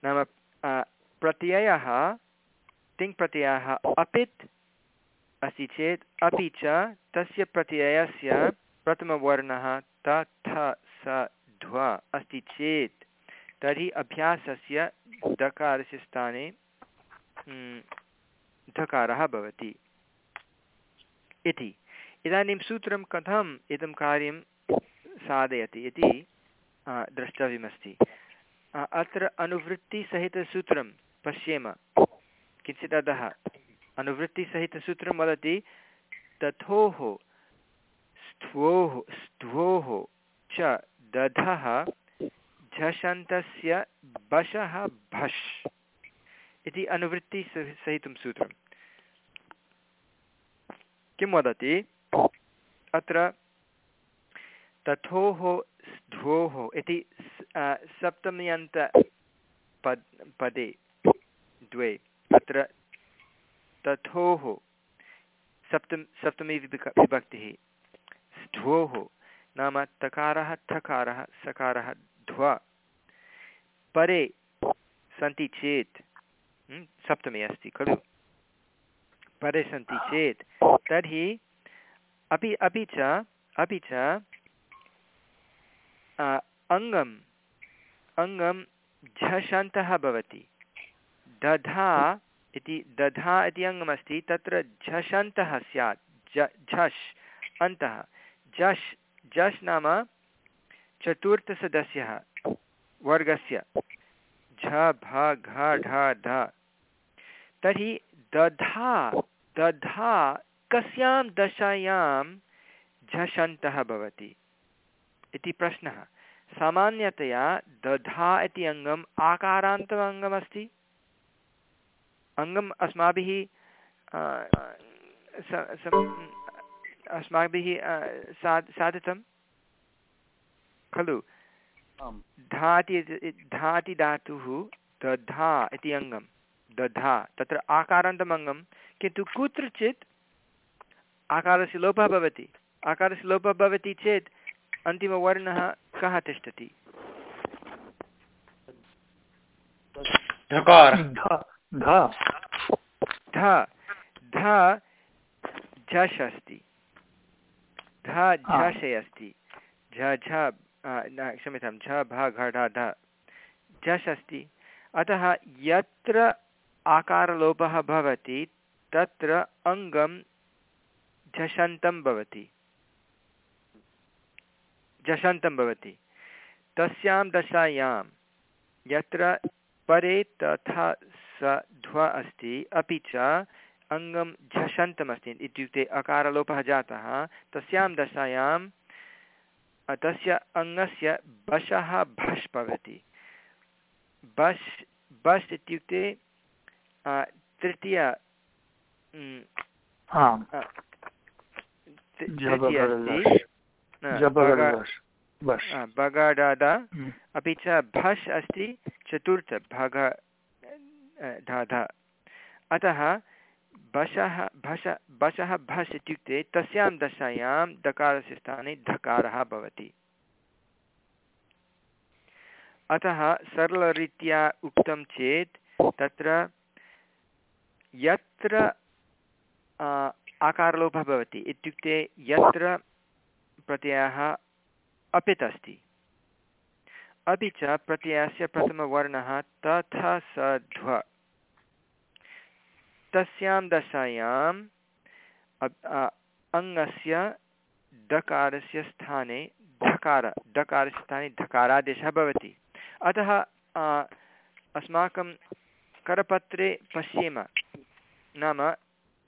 नाम प्रत्ययः, तिङ्प्रत्ययः अपित् अस्ति चेत् अपि च तस्य प्रत्ययस्य प्रथमवर्णः त, थ, स ध्व अस्ति चेत् तर्हि अभ्यासस्य दकारस्य स्थाने धकारः भवति। इति। इदानीं सूत्रं कथम् इदं कार्यं साधयति इति द्रष्टव्यमस्ति। अत्र अनुवृत्तिसहितसूत्रं पश्येम। किञ्चित् अधः। अनुवृत्तिसहितसूत्रं वदति, तथोः स्थोः स्थोः च दधः, झषन्तस्य बशः भष् इति अनुवृत्तिसहितं सूत्रं। किं वदति? अत्र तथोः स्थोः इति सप्तम्यन्त पद्, पदे, द्वे अत्र तथोः, सप्तम, सप्तमी विभक्, विभक्तिः स्थोः नाम तकारः, थकारः, सकारः, ध्व, परे सन्ति चेत् सप्तमी अस्ति खलु? परे सन्ति चेत्, तर्हि अपि अपि च अपि च अङ्गम् अङ्गं झषन्तः भवति। दधा इति दधा इति अङ्गमस्ति, तत्र झषन्तः स्यात् झष् अन्तः। झष् झष् नाम चतुर्थसदस्यः वर्गस्य। झ, भ, घ, ढ, ध। तर्हि दधा दधा कस्यां दशायां झषन्तः भवति इति प्रश्नः। सामान्यतया दधा इति अङ्गम् आकारान्तम् अङ्गमस्ति अङ्गम् अस्माभिः अस्माभिः साद् साधितं खलु? धाति धाति धातुः दधा इति अङ्गं दधा तत्र आकारान्तम् अङ्गं किन्तु कुत्रचित् आकारस्य लोपः भवति। आकारस्य लोपः भवति चेत् अन्तिमवर्णः कः तिष्ठति? ढकार। ध ध ध ध झष् अस्ति। ध झषे अस्ति। झ झ क्षम्यतां झ भ घ ढ ध झष् अस्ति। अतः यत्र आकारलोपः भवति तत्र अङ्गं झषन्तं भवति। झषन्तं भवति। तस्यां दशायां यत्र परे तथा स ध्व अस्ति अपि च अङ्गं झषन्तमस्ति इत्युक्ते अकारलोपः जातः। तस्यां दशायां तस्य अङ्गस्य बशः भष् भवति। बश् बश् इत्युक्ते तृतीय तृतीय अस्ति। बगडाद अपि च भष् अस्ति चतुर्थ भग धाध। अतः बशः भष बशः भस् इत्युक्ते तस्यां दशायां दकारस्य स्थाने धकारः भवति। अतः सरलरीत्या उक्तं चेत् तत्र यत्र आकारलोपः भवति। इत्युक्ते यत्र प्रत्ययः अपित् अस्ति अपि च प्रत्ययस्य प्रथमवर्णः तथा स ध्व तस्यां दशायाम् अङ्गस्य दकारस्य स्थाने धकार दकारस्य स्थाने धकारादेशः भवति। अतः अस्माकं करपत्रे पश्येम नाम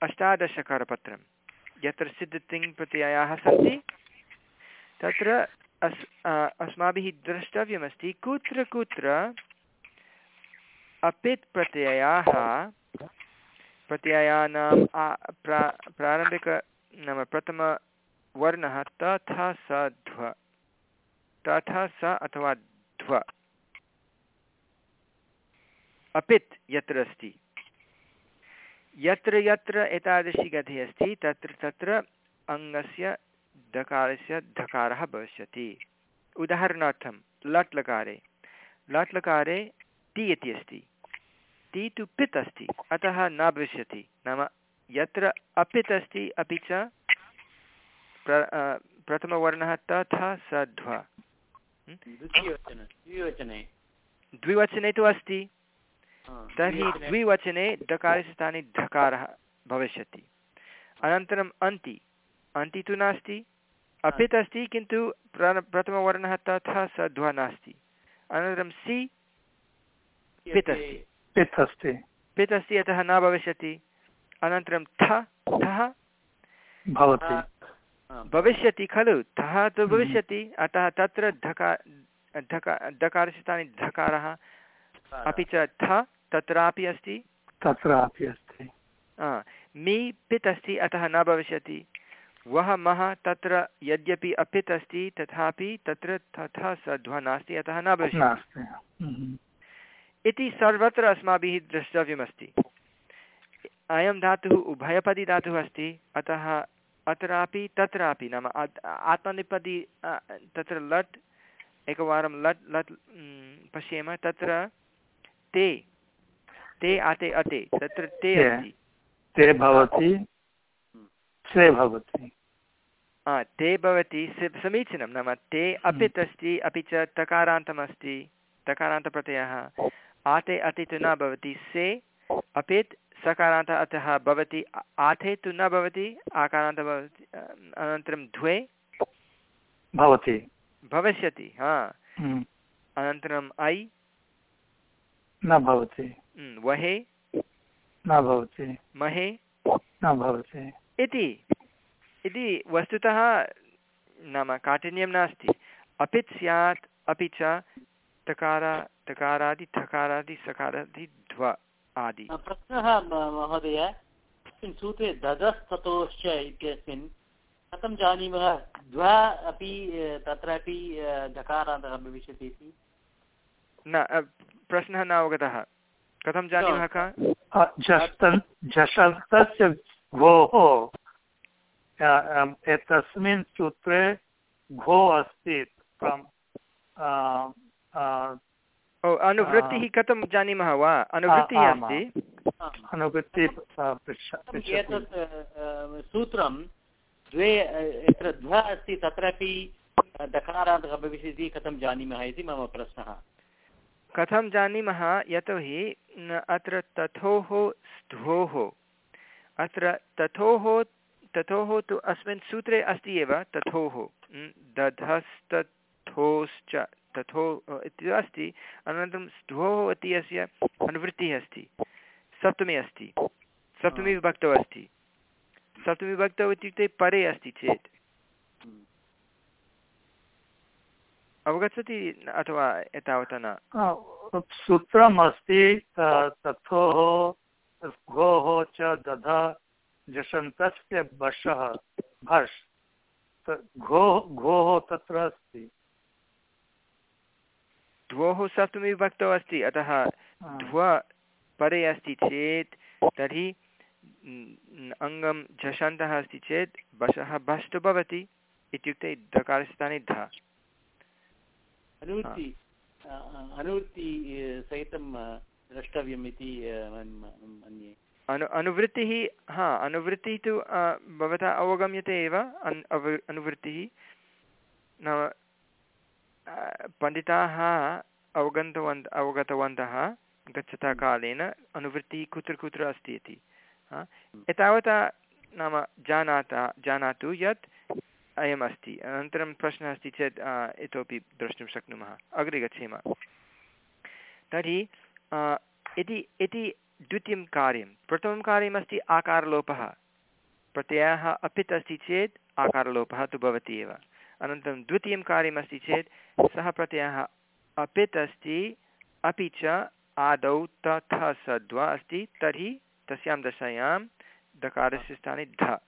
अष्टादशकरपत्रं। यत्र सिद्धतिङ् प्रत्ययाः सन्ति तत्र अस् अस्माभिः द्रष्टव्यमस्ति कुत्र कुत्र अपित् प्रत्ययाः प्रत्ययानां प्रा, प्रारम्भिक, नाम प्रथमवर्णः तथा स ध्व, तथा स अथवा ध्व। अपित् यत्र अस्ति। यत्र यत्र एतादृशी गतिः अस्ति, तत्र तत्र अङ्गस्य दकारस्य धकारः भविष्यति। उदाहरणार्थं लट् लकारे लट् लकारे टि इति अस्ति। टि तु पित् अस्ति अतः न भविष्यति। नाम यत्र अपित् अस्ति अपि च प्र प्रथमवर्णः तथा स ध्व। द्विवचने तु अस्ति। तर्हि द्विवचने। दकारस्य स्थाने धकारः भविष्यति। अनन्तरम् अन्ति। अन्ति तु नास्ति। अपित् अस्ति किन्तु प्र प्रथमवर्णः तथा स ध्वा नास्ति। अनन्तरं सि पित् अस्ति पित् अस्ति पित् अस्ति अतः न भविष्यति। अनन्तरं थ थः। भवति। भविष्यति खलु। थः तु भविष्यति। अतः तत्र धका धका दकारस्य स्थाने धकारः। अपि च थ तत्रापि अस्ति। तत्रापि अस्ति। मि पित् अस्ति अतः न भविष्यति। वः मः तत्र यद्यपि अपित् अस्ति तथापि तत्र तथा सध्वा नास्ति अतः न भविष्यति। हम्म। इति सर्वत्र अस्माभिः द्रष्टव्यमस्ति। अयं धातुः उभयपदी धातुः अस्ति अतः अत्रापि तत्रापि नाम आत्मनिपदी तत्र लट् एकवारं लट् लट् पश्येम तत्र ते ते आते अते तत्र ते अस्ति। ते भवति ते भवति। ते भवति समीचीनं नाम ते अपित् अस्ति अपि च तकारान्तमस्ति तकारान्तप्रत्ययः। आते अति तु न भवति से अपित् सकारान्तः अतः भवति आथे तु न भवति आकारान्तः भवति अनन्तरं द्वे भवति। भविष्यति हा। हम्म। अनन्तरम् ऐ न भवति। हम्म, वहे न भवति। महे न भवति। इति। इति वस्तुतः नाम काठिन्यं नास्ति अपित् स्यात् अपि च तकार तकारादि थकारादि सकारादि ध्व आदि। प्रश्नः महोदय सूत्रे ददस्ततोश्च इत्यस्मिन् कथं जानीमः? द्व अपि तत्रापि धकारान्तः भविष्यति इति? न प्रश्नः न अवगतः कथं जानीमः का? झषन्तस्य भोः एतस्मिन् सूत्रे घो अस्ति uh, ओ अनुवृत्तिः कथं जानीमः वा? अनुवृत्तिः अस्ति? अनुवृत्ति। एतत् अ, अ, सूत्रं द्वे यत्र ध्व अस्ति तत्रापि दकारान्तः भविष्यति कथं जानीमः इति मम प्रश्नः। कथं जानीमः? यतोहि अत्र तथोः स्थोः। अत्र तथोः तथोः तु अस्मिन् सूत्रे अस्ति एव तथोः दधस्तथोश्च तथो इति अस्ति अनन्तरं स्थोः इति अस्य अनुवृत्तिः अस्ति सप्तमी अस्ति सप्तमी विभक्तौ अस्ति सप्तमी विभक्तौ इत्युक्ते परे अस्ति चेत्। अवगच्छति अथवा एतावता न? सूत्रम् अस्ति uh, तथोः च दध जषन्तस्य बशः भर्ष। त- घो घोः तत्र अस्ति। द्वोः सप्तमी विभक्तौ अस्ति अतः ध्व परे अस्ति चेत् तर्हि अङ्गं झषन्तः अस्ति चेत् बशः भष्टु भवति इत्युक्ते दकारस्य स्थाने ध। अनुवृत्ति अनुवृत्ति सहितं द्रष्टव्यम् इति मन्- मन्- मन्ये। अनु, अनुवृत्तिः, हा, अनुवृत्तिः तु भवता अवगम्यते एव, अन्, अव, अनुवृत्तिः। नाम पण्डिताः अवगन्तवन्त, अवगतवन्तः गच्छता कालेन अनुवृत्तिः कुत्र कुत्र अस्ति इति एतावता नाम जानाता, जानातु यत् अयम् अस्ति। अनन्तरं प्रश्नः अस्ति चेत् इतोपि द्रष्टुं शक्नुमः। अग्रे गच्छेम। तर्हि इति इति द्वितीयं कार्यं। प्रथमं कार्यमस्ति आकारलोपः। प्रत्ययः अपित् अस्ति चेत् आकारलोपः तु भवति एव। अनन्तरं द्वितीयं कार्यमस्ति चेत् सः प्रत्ययः अपित् अस्ति अपि च आदौ तथ सद्वा अस्ति, तर्हि तस्यां दशायां दकारस्य स्थाने ध।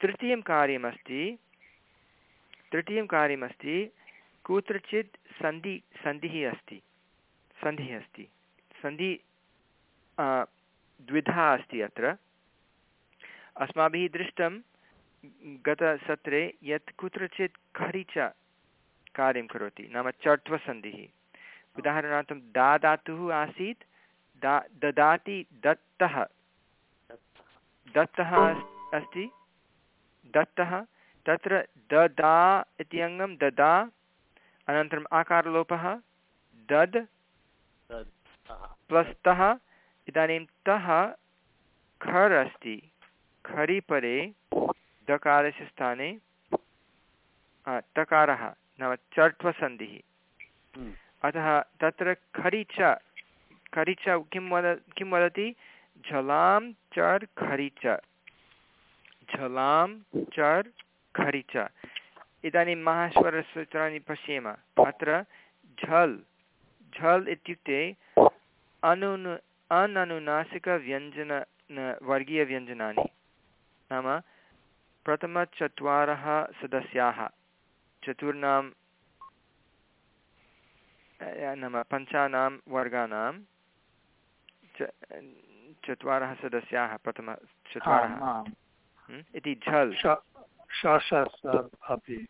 तृतीयं कार्यमस्ति तृतीयं कार्यमस्ति, कुत्रचित् सन्धि, सन्धिः अस्ति। सन्धिः अस्ति। सन्धि द्विधा अस्ति अत्र। अस्माभिः दृष्टं गतसत्रे यत् कुत्रचित् खरिच कार्यं करोति नाम चट्वसन्धिः उदाहरणार्थं दा धातुः आसीत् दा ददाति दत्तः। दत्तः अस्ति? दत्तः तत्र ददा इति अङ्गं ददा अनन्तरम् आकारलोपः दद् तद् सः प्लस् तः इदानीं तः खर् अस्ति। खरि परे दकारस्य स्थाने तकारः नाम चर्त्वसन्धिः। हम्म। अतः तत्र खरि च खरि च किं वद किं वदति? झलां चर् खरि च। झलां चर् खरि च। इदानीं माहेश्वरसूत्राणि पश्येम। अत्र झल् झल् इत्युक्ते अनुनु अननुनासिकव्यञ्जन वर्गीयव्यञ्जनानि नाम प्रथमचत्वारः सदस्याः। चतुर्णां नाम पञ्चानां वर्गाणां च चत्वारः सदस्याः प्रथमचत्वारः आम्, आम्। इति झल्। अपि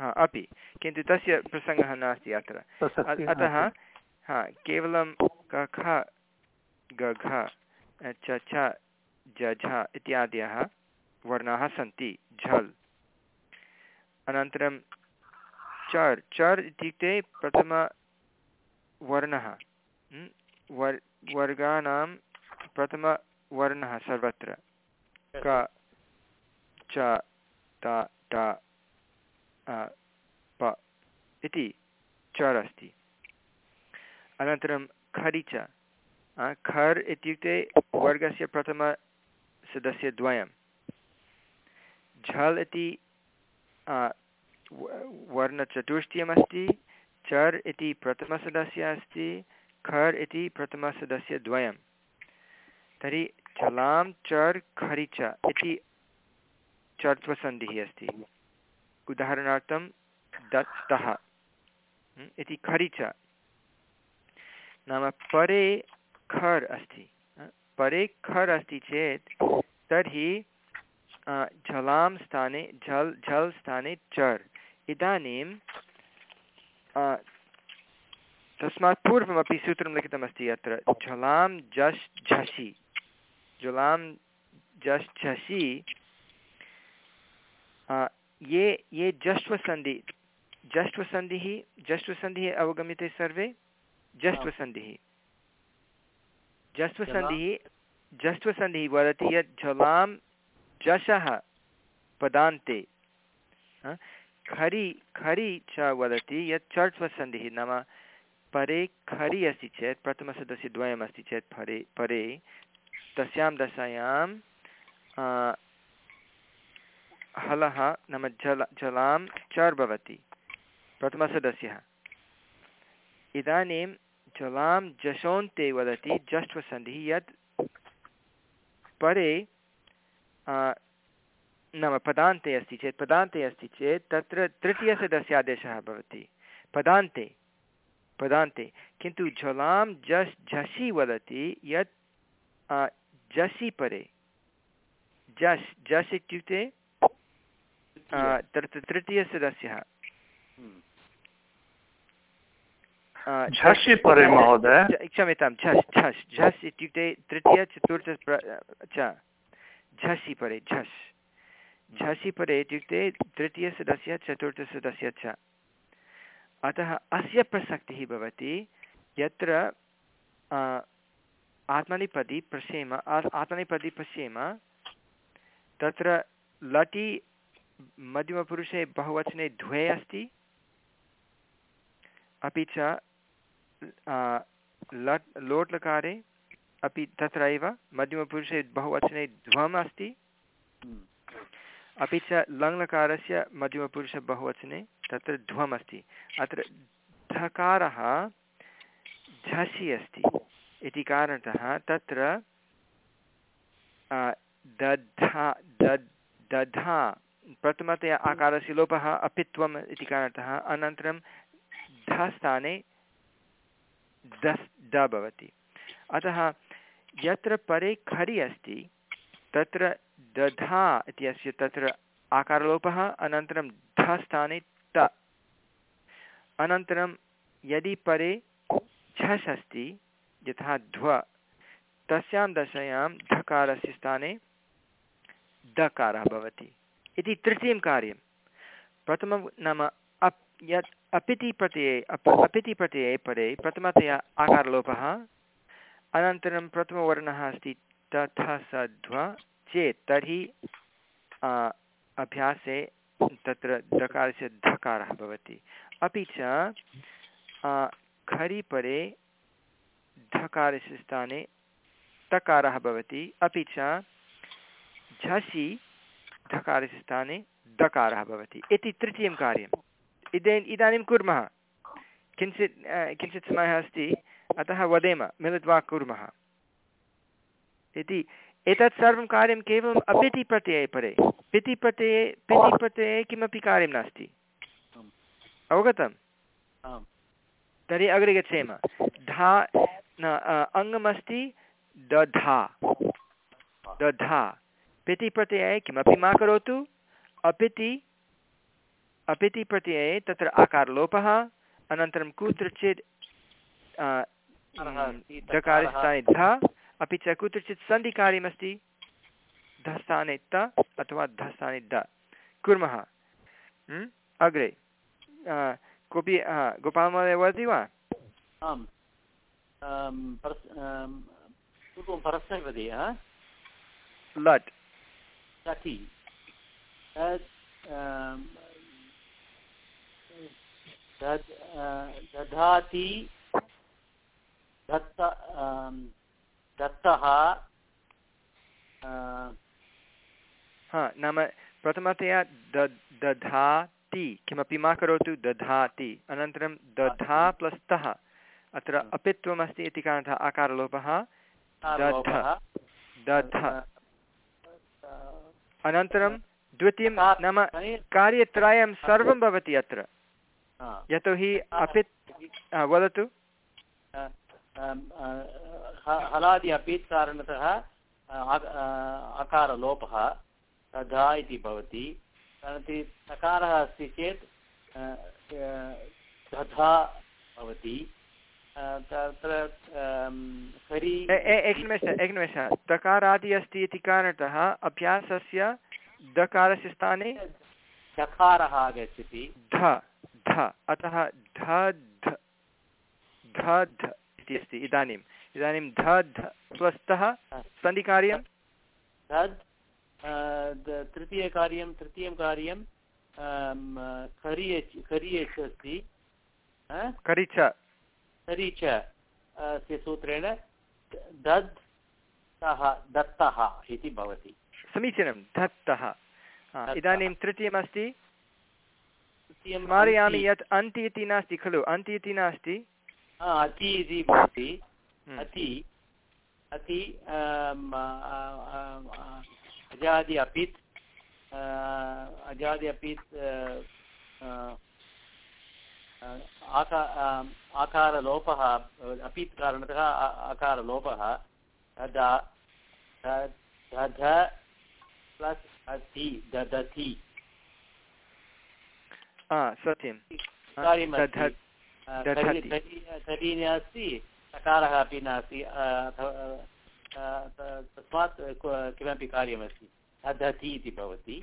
हा अपि। किन्तु तस्य प्रसङ्गः नास्ति अत्र। अतः हा केवलं क ख ग घ अ, च छ ज झ इत्यादयः वर्णाः सन्ति। झल्। अनन्तरं चर् चर् इत्युक्ते प्रथमवर्णः? वर् वर्गाणां प्रथमवर्णः सर्वत्र। क च त ट प इति चर् अस्ति। अनन्तरं खरि च। खर् इत्युक्ते वर्गस्य प्रथमसदस्यद्वयं झल् इति वर्णचतुष्टयमस्ति, चर् इति प्रथमसदस्यः अस्ति, खर् इति प्रथमसदस्यद्वयं तर्हि झलां, चर्, खरि च इति चर्त्वसन्धिः अस्ति। उदाहरणार्थं दत्तः इति खरि च। नाम परे खर् अस्ति। परे खर् अस्ति चेत् तर्हि झलां स्थाने झल् झल् स्थाने चर्। इदानीं तस्मात् पूर्वमपि सूत्रं लिखितमस्ति अत्र झलां झस्। झसि झलां झस् झसि ये ये जश्वसन्धि, जश्वसन्धिः जश्वसन्धिः अवगम्यते सर्वे? जश्वसन्धिः। जश्वसन्धिः जश्वसन्धिः वदति यत् झलां जशः पदान्ते। खरि खरि च वदति यत् चर्च्वसन्धिः नाम परे खरि अस्ति चेत् प्रथमसदस्य द्वयमस्ति चेत् परे परे तस्यां दशायां हलः नाम जल जलां चर् भवति प्रथमसदस्यः। इदानीं जलां जशोन्ते वदति जष्ट्वसन्धिः यत् परे नाम पदान्ते अस्ति चेत् पदान्ते अस्ति चेत् तत्र तृतीयसदस्यादेशः भवति। पदान्ते पदान्ते। किन्तु झलां झस् झसि वदति यत् झसि परे। झस् झस् इत्युक्ते तत्र तृतीयसदस्यः झसि परे महोदय। क्षम्यतां झस् झस् झस् इत्युक्ते तृतीयचतुर्थ च झसि परे झस् झसि परे इत्युक्ते तृतीयसदस्य चतुर्थसदस्य च अतः अस्य प्रसक्तिः भवति यत्र आत्मनिपदि पश्येम आत्मनिपदि पश्येम तत्र लटि मध्यमपुरुषे बहुवचने द्वे अस्ति अपि च लट् लोट् लकारे अपि तत्रैव मध्यमपुरुषे बहुवचने ध्वम् अस्ति हम्म। अपि च लङ्लकारस्य मध्यमपुरुषबहुवचने तत्र ध्वमस्ति अत्र धकारः झसि अस्ति इति कारणतः तत्र दधा दद् दधा प्रथमतया आकारस्य लोपः अपित्वम् इति कारणतः अनन्तरं धस्थाने दस् द भवति अतः यत्र परे खरि अस्ति, तत्र दधा इत्यस्य तत्र आकारलोपः, अनन्तरं धस्थाने त। अनन्तरं यदि परे झस् अस्ति, यथा ध्व, तस्यां दशायां धकारस्य स्थाने दकारः भवति। इति तृतीयं कार्यं। प्रथमं नाम यत् अपिति प्रत्यये अप् अपिति प्रत्यये परे प्रथमतया आकारलोपः, अनन्तरं प्रथमवर्णः अस्ति तथा सध्वा चेत् तर्हि अभ्यासे तत्र दकारस्य धकारः भवति। अपि च खरिपरे धकारस्य स्थाने तकारः भवति। अपि च, झसि धकारस्य स्थाने दकारः भवति। इति तृतीयं कार्यम्। इदे इदानीं कुर्मः। किञ्चित् किञ्चित् समयः अस्ति अतः वदेम मिलित्वा कुर्मः। इति एतत् सर्वं कार्यं केवलम् अपिति प्रत्यये परे पिति प्रत्यये पिति प्रत्यये किमपि कार्यं नास्ति। अवगतम्? तर्हि अग्रे गच्छेम। धा न अङ्गमस्ति दधा। दधा। पिति प्रत्यये किमपि मा करोतु। अपिति अपिति प्रत्यये तत्र आकारलोपः अनन्तरं कुत्रचित् दकारस्थाने धा अपि च कुत्रचित् सन्धिकार्यमस्ति धस्थाने त अथवा धस्थाने द। कुर्मः। अग्रे कोऽपि गोपालमहोदय वदति वा? आम् पूर्वं लट्। लटि दधाति दत्त दत्तः हा नाम प्रथमतया दधाति किमपि मा करोतु दधाति। अनन्तरं दधा प्लस् तः। अत्र अपित्वमस्ति इति कारणतः आकारलोपः। दध। दध। अनन्तरं द्वितीयं नाम कार्यत्रयं सर्वं भवति अत्र। यतोहि अपित् वदतु। हलादि अपि कारणतः अकारलोपः धा इति भवति। तकारः अस्ति चेत् तथा भवति। तत्र हरि एकनिमेषः एकनिमेषः तकारादि अस्ति इति कारणतः अभ्यासस्य दकारस्य स्थाने दकारः आगच्छति। ध। ध अतः ध ध इति अस्ति इदानीम्। इदानीं ध ध प्लस्तः सन्धिकार्यं तद् तृतीयकार्यं तृतीयं कार्यं करियच् करियच् अस्ति। करि च। करि च सूत्रेण दद् सः दत्तः इति भवति। समीचीनं दत्तः। इदानीं तृतीयमस्ति। स्मारयामि यत् अन्ति इति नास्ति खलु अन्ति इति नास्ति। अति इति भवति। हम्म। अति अति अजादि अपित् अजादि अपित् आका आकारलोपः अपित् कारणतः आकारलोपः। दध प्लस् अति ददति। सत्यं. तर्हि नास्ति सकारः अपि नास्ति तस्मात् किमपि कार्यमस्ति। दधति इति भवति।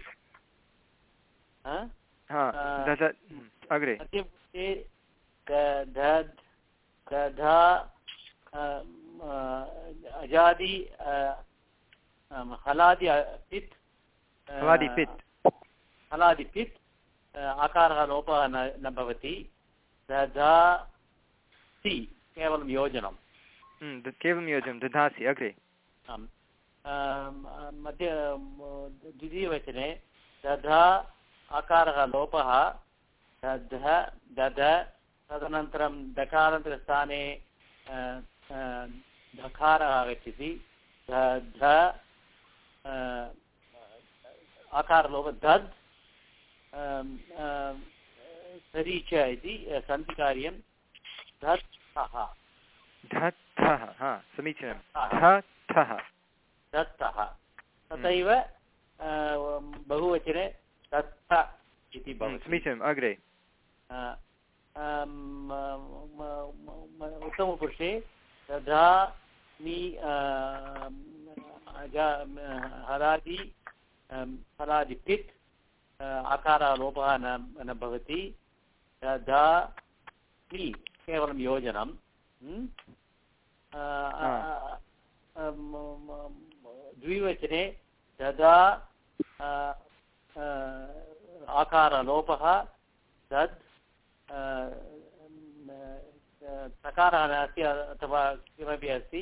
अग्रे। अजादि हलादि पित् हलादिपित् हलादिपित् आकारः लोपः न न भवति। ददाति केवलं योजनं केवलं योजनं ददासि अग्रे। आम्। मध्य द्वितीयवचने दधा आकारः लोपः। दध दध तदनन्तरं दकारान्तरस्थाने धकारः आगच्छति। ध आकारलोप दद् च इति सन्धिकार्यं धत्थः धत्थः हा समीचीनं। धत्थः दत्तः तथैव बहुवचने दत्त इति भवति। समीचीनम् अग्रे। उत्तमपुरुषे तथा मी हलादि हलादि पित् आकारालोपः न न भवति तदा केवलं योजनं द्विवचने तदा आकारलोपः तद् सकारः नास्ति अथवा किमपि अस्ति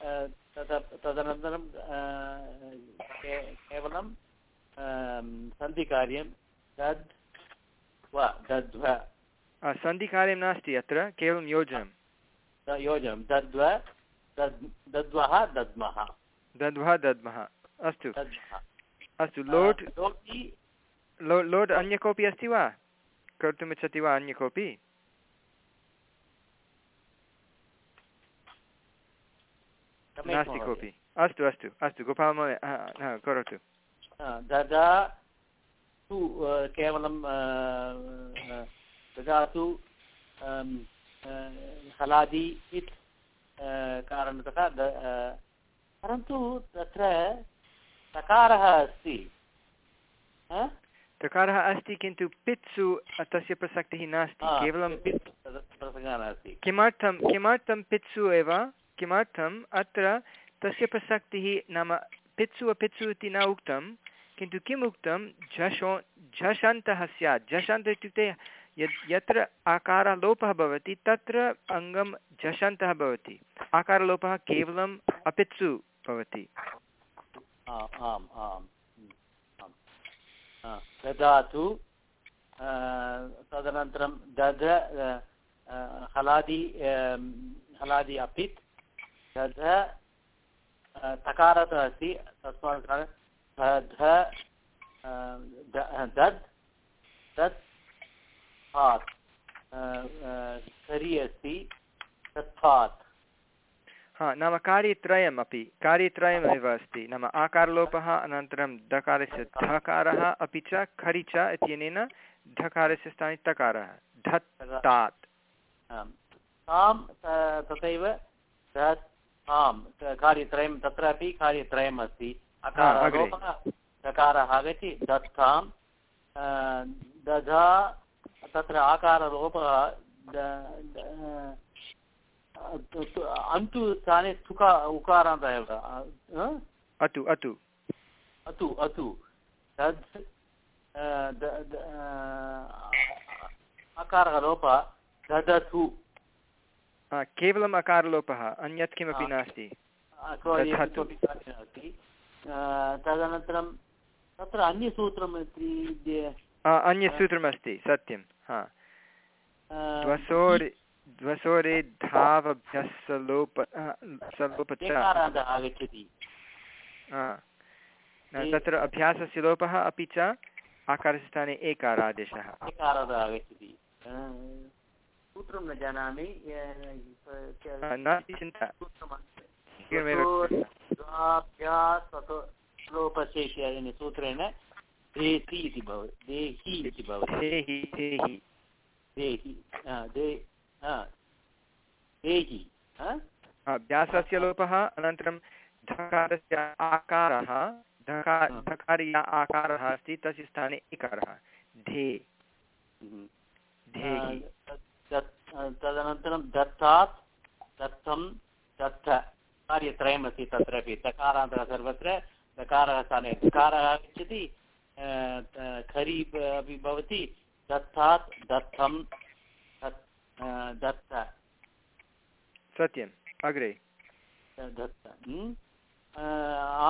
तद तदनन्तरं केवलं सन्धिकार्यं दद् वा दध्व सन्धिकार्यं नास्ति अत्र केवलं योजनं योजनं दद्व दद् दद्वः दद्मः दद्वः दद्मः अस्तु अस्तु लोट् लोट् अन्य कोऽपि अस्ति वा? कर्तुमिच्छति वा अन्य कोऽपि नास्ति कोऽपि अस्तु अस्तु अस्तु गोपालमहोदय करोतु। ददा तु केवलं ददातु हलादि इत् कारणतः परन्तु तत्र तकारः अस्ति तकारः अस्ति किन्तु पित्सु तस्य प्रसक्तिः नास्ति केवलं नास्ति किमर्थं किमर्थं पित्सु एव किमर्थम् अत्र तस्य प्रसक्तिः नाम पित्सु अपित्सु इति न उक्तं किन्तु किम् उक्तं झषो झषन्तः स्यात्। झषन्त इत्युक्ते यत् यत्र आकारलोपः भवति, तत्र अङ्गं झषन्तः भवति। आकारलोपः केवलम् अपित्सु भवति। आम् आम् ददातु तदनन्तरं दध हलादि हलादि अपित्। दध तकारः अस्ति, तस्मात् कारणात् दद् तत् हात् सरि अस्ति तत्थात् हा नाम कार्यत्रयम् अपि कार्यत्रयमेव अस्ति नाम आकारलोपः अनन्तरं दकारस्य धकारः अपि च खरि च इत्यनेन धकारस्य स्थाने तकारः धत्तात् आम् तथैव दत् आम् त- कार्यत्रयं तत्रापि कार्यत्रयम् अस्ति अकारः अग्रे। आगच्छति दत्तां दधा तत्र आकारलोपः अन्तु स्थाने तुका उकारान्तः एव अतु अतु। अतु अतु। तद् अकारः लोपः ददतु केवलम् अकारलोपः अन्यत् किमपि नास्ति। तदनन्तरं तत्र अन्यसूत्रम् इति द्य- हा, अन्यत् सूत्रमस्ति सत्यं हा द्वसोरे आगच्छति। तत्र अभ्यासस्य लोपः अपि च आकारस्य स्थाने एकारादेशः आगच्छति। सूत्रं न जानामि नास्ति चिन्ता। लोपस्य सूत्रेण देहि इति भवति। देहि इति भवति। देहि देहि। देहि दे देहि आ? अभ्यासस्य लोपः अनन्तरं धकारस्य आकारः धका हा। आकारः अस्ति तस्य स्थाने इकारः। धे. धेहि आ, तदनन्तरं दत्तात् दत्तं दत्त कार्यत्रयमस्ति तत्रापि। तकारान्तः सर्वत्र दकारः स्थाने दकारः आगच्छति आ, त- खरि अपि भवति दत्तात् दत्तं दत्त। सत्यम्। अग्रे। दत्त।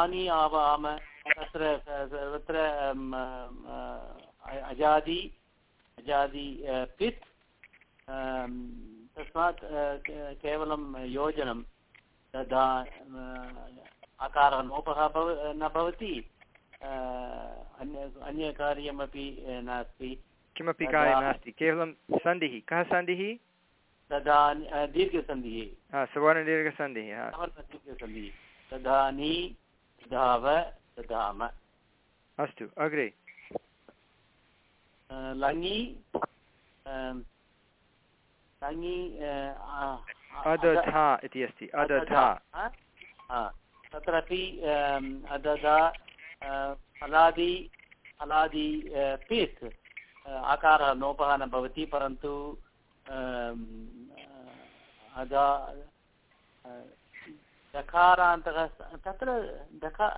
आनि आवाम तत्र सर्वत्र अजादि अजादि पित् तस्मात् केवलं योजनं तदा आकारः लोपः भव न भवति अन्य अन्यकार्यमपि नास्ति। किमपि कार्यं नास्ति केवलं सन्धिः। कः सन्धिः? तदा दीर्घसन्धिः। सुवर्णदीर्घसन्धिः हा। समर्थदीर्घसन्धिः। तदानी धाव दधाम अस्तु अग्रे। लङि लङि अदधा इति अस्ति। अदधा तत्रापि अदधा फलादि फलादि पित् आकारः लोपः न भवति परन्तु अदा दकारान्तः तत्र दका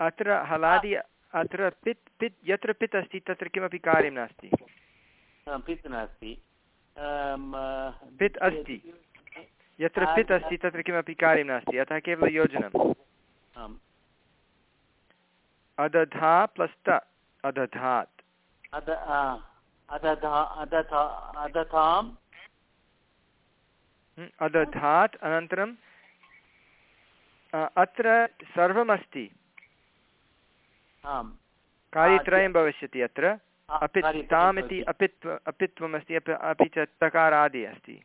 अत्र हलादि अत्र पित् पित् यत्र पित् अस्ति तत्र किमपि कार्यं नास्ति। पित् नास्ति। पित् अस्ति यत्र पित् अस्ति तत्र किमपि कार्यं नास्ति अतः केवलं योजनम् आम् अदधा प्लस् त अदधात् अदधात् अनन्तरं अत्र सर्वमस्ति कार्यत्रयं भविष्यति अत्र आ, अपि कार्यत्रयं तामिति भवति। अपित्व अपित्वमस्ति अपि च तकारादि अस्ति।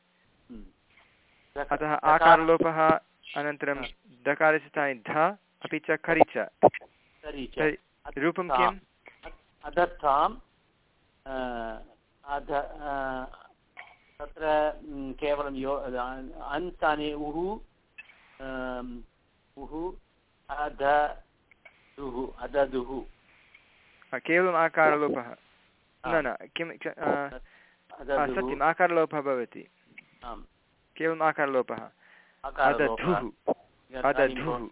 हम्म। अतः आकारलोपः अनन्तरं दकारस्य स्थाने ध अपि च खरि च। रूपं किम्? तत्र केवलं यो उः उः अध दुः अददुः केवलम् आकारलोपः। न। न किं सत्यम् आकारलोपः भवति। केवलम् आकारलोपः। अदधुः। अदधुः।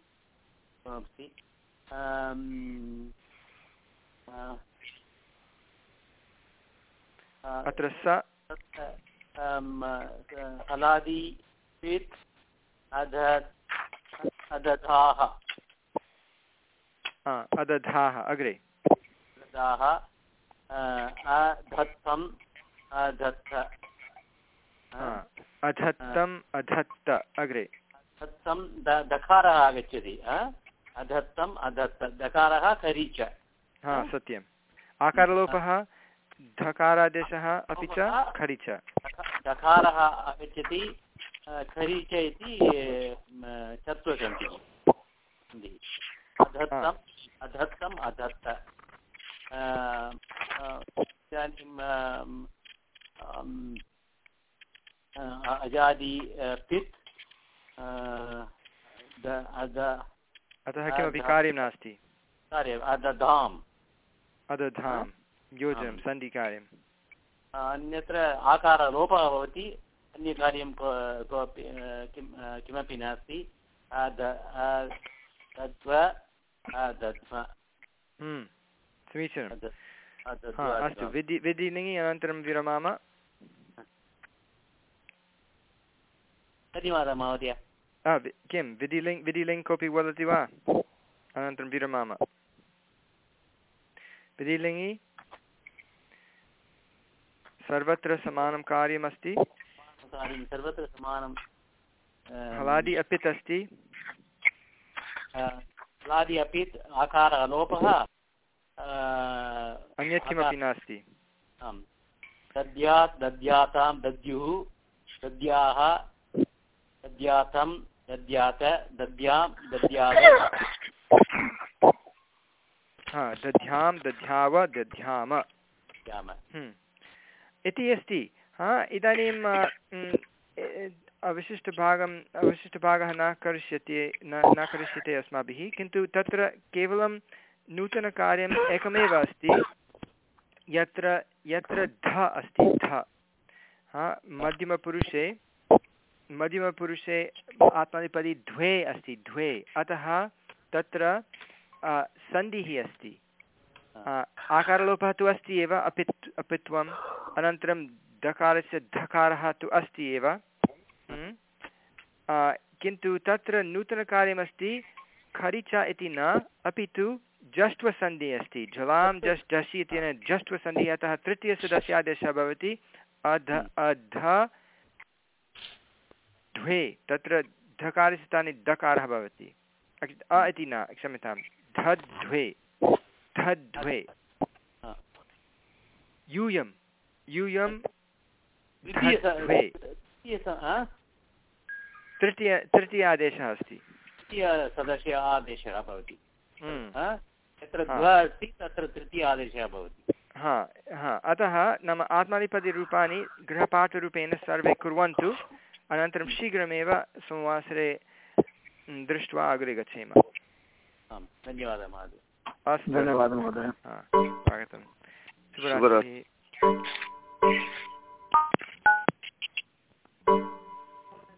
अत्र स हलादि पित् अदधाः। अदधाः अग्रे। अदधाः। अधत्तम् अधत्त। अधत्तम् अधत्त अग्रे। अधत्तं दकारः आगच्छति अधत्तम् अधत्त। दकारः करि च। हा? सत्यम्। आकारलोपः धकारादेशः अपि च खरि च। दकारः आगच्छति खरी च इति अधत्तम् अधत्तम् अधत्त। इदानीं अजादि पित् अतः किमपि कार्यं नास्ति। कार्य अदधाम् अदधाम् योजनं आम्। सन्धिकार्यं। अन्यत्र आकारलोपः भवति अन्यकार्यं किमपि नास्ति। अद अदध्व हा अस्तु। विधि विधिलिङ्गि अनन्तरं विरमाम धन्यवादः महोदय किं विधिलिङ् विधिलिङ्ग् कोऽपि वदति वा अनन्तरं विरमाम विधिलिङ्गि सर्वत्र समानं कार्यमस्ति सर्वत्र समानं हलादि अपित् अस्ति लादि अपि आकारलोपः अन्यत् किमपि नास्ति। आम्। दद्यात् दद्यातां दद्युः दद्याः दद्यातं दद्यात दद्यां दद्यात् हा दध्यां दध्याव दध्याम। हम्म। इति अस्ति। हा इदानीं अवशिष्टभागम् अवशिष्टभागः न करिष्यति न न करिष्यते अस्माभिः किन्तु तत्र केवलं नूतनकार्यम् [coughs] एकमेव अस्ति। यत्र यत्र ध अस्ति ध। हा मध्यमपुरुषे मध्यमपुरुषे आत्मनेपदी द्वे अस्ति द्वे। अतः तत्र सन्धिः अस्ति। आकारलोपः तु अस्ति एव अपित् अपित्वम्। अनन्तरं दकारस्य धकारः तु अस्ति एव। हम्म। किन्तु तत्र नूतनकार्यमस्ति खरिच इति न अपि तु जष्ट्वसन्धिः अस्ति। झलां जस् झसि इत्यनेन जष्ट्वसन्धिः अतः तृतीयसदस्यादेशः भवति। अध अध द्वे तत्र धकारस्य स्थाने दकारः भवति। अ इति न क्षम्यतां। धद्वे धद्वे यूयं यूयं हा? तृतीय तृतीयादेशः अस्ति। तृतीयसदस्य आदेशः भवति। हम्म। यत्र हा। द्व अस्ति तत्र तृतीय आदेशः भवति। हा हा। अतः नाम आत्मादिपदिरूपाणि गृहपाठरूपेण सर्वे कुर्वन्तु अनन्तरं शीघ्रमेव सोमवासरे दृष्ट्वा अग्रे गच्छेम। धन्यवादः महोदय। अस्तु। धन्यवादः महोदय। स्वागतं शुभरात्रिः।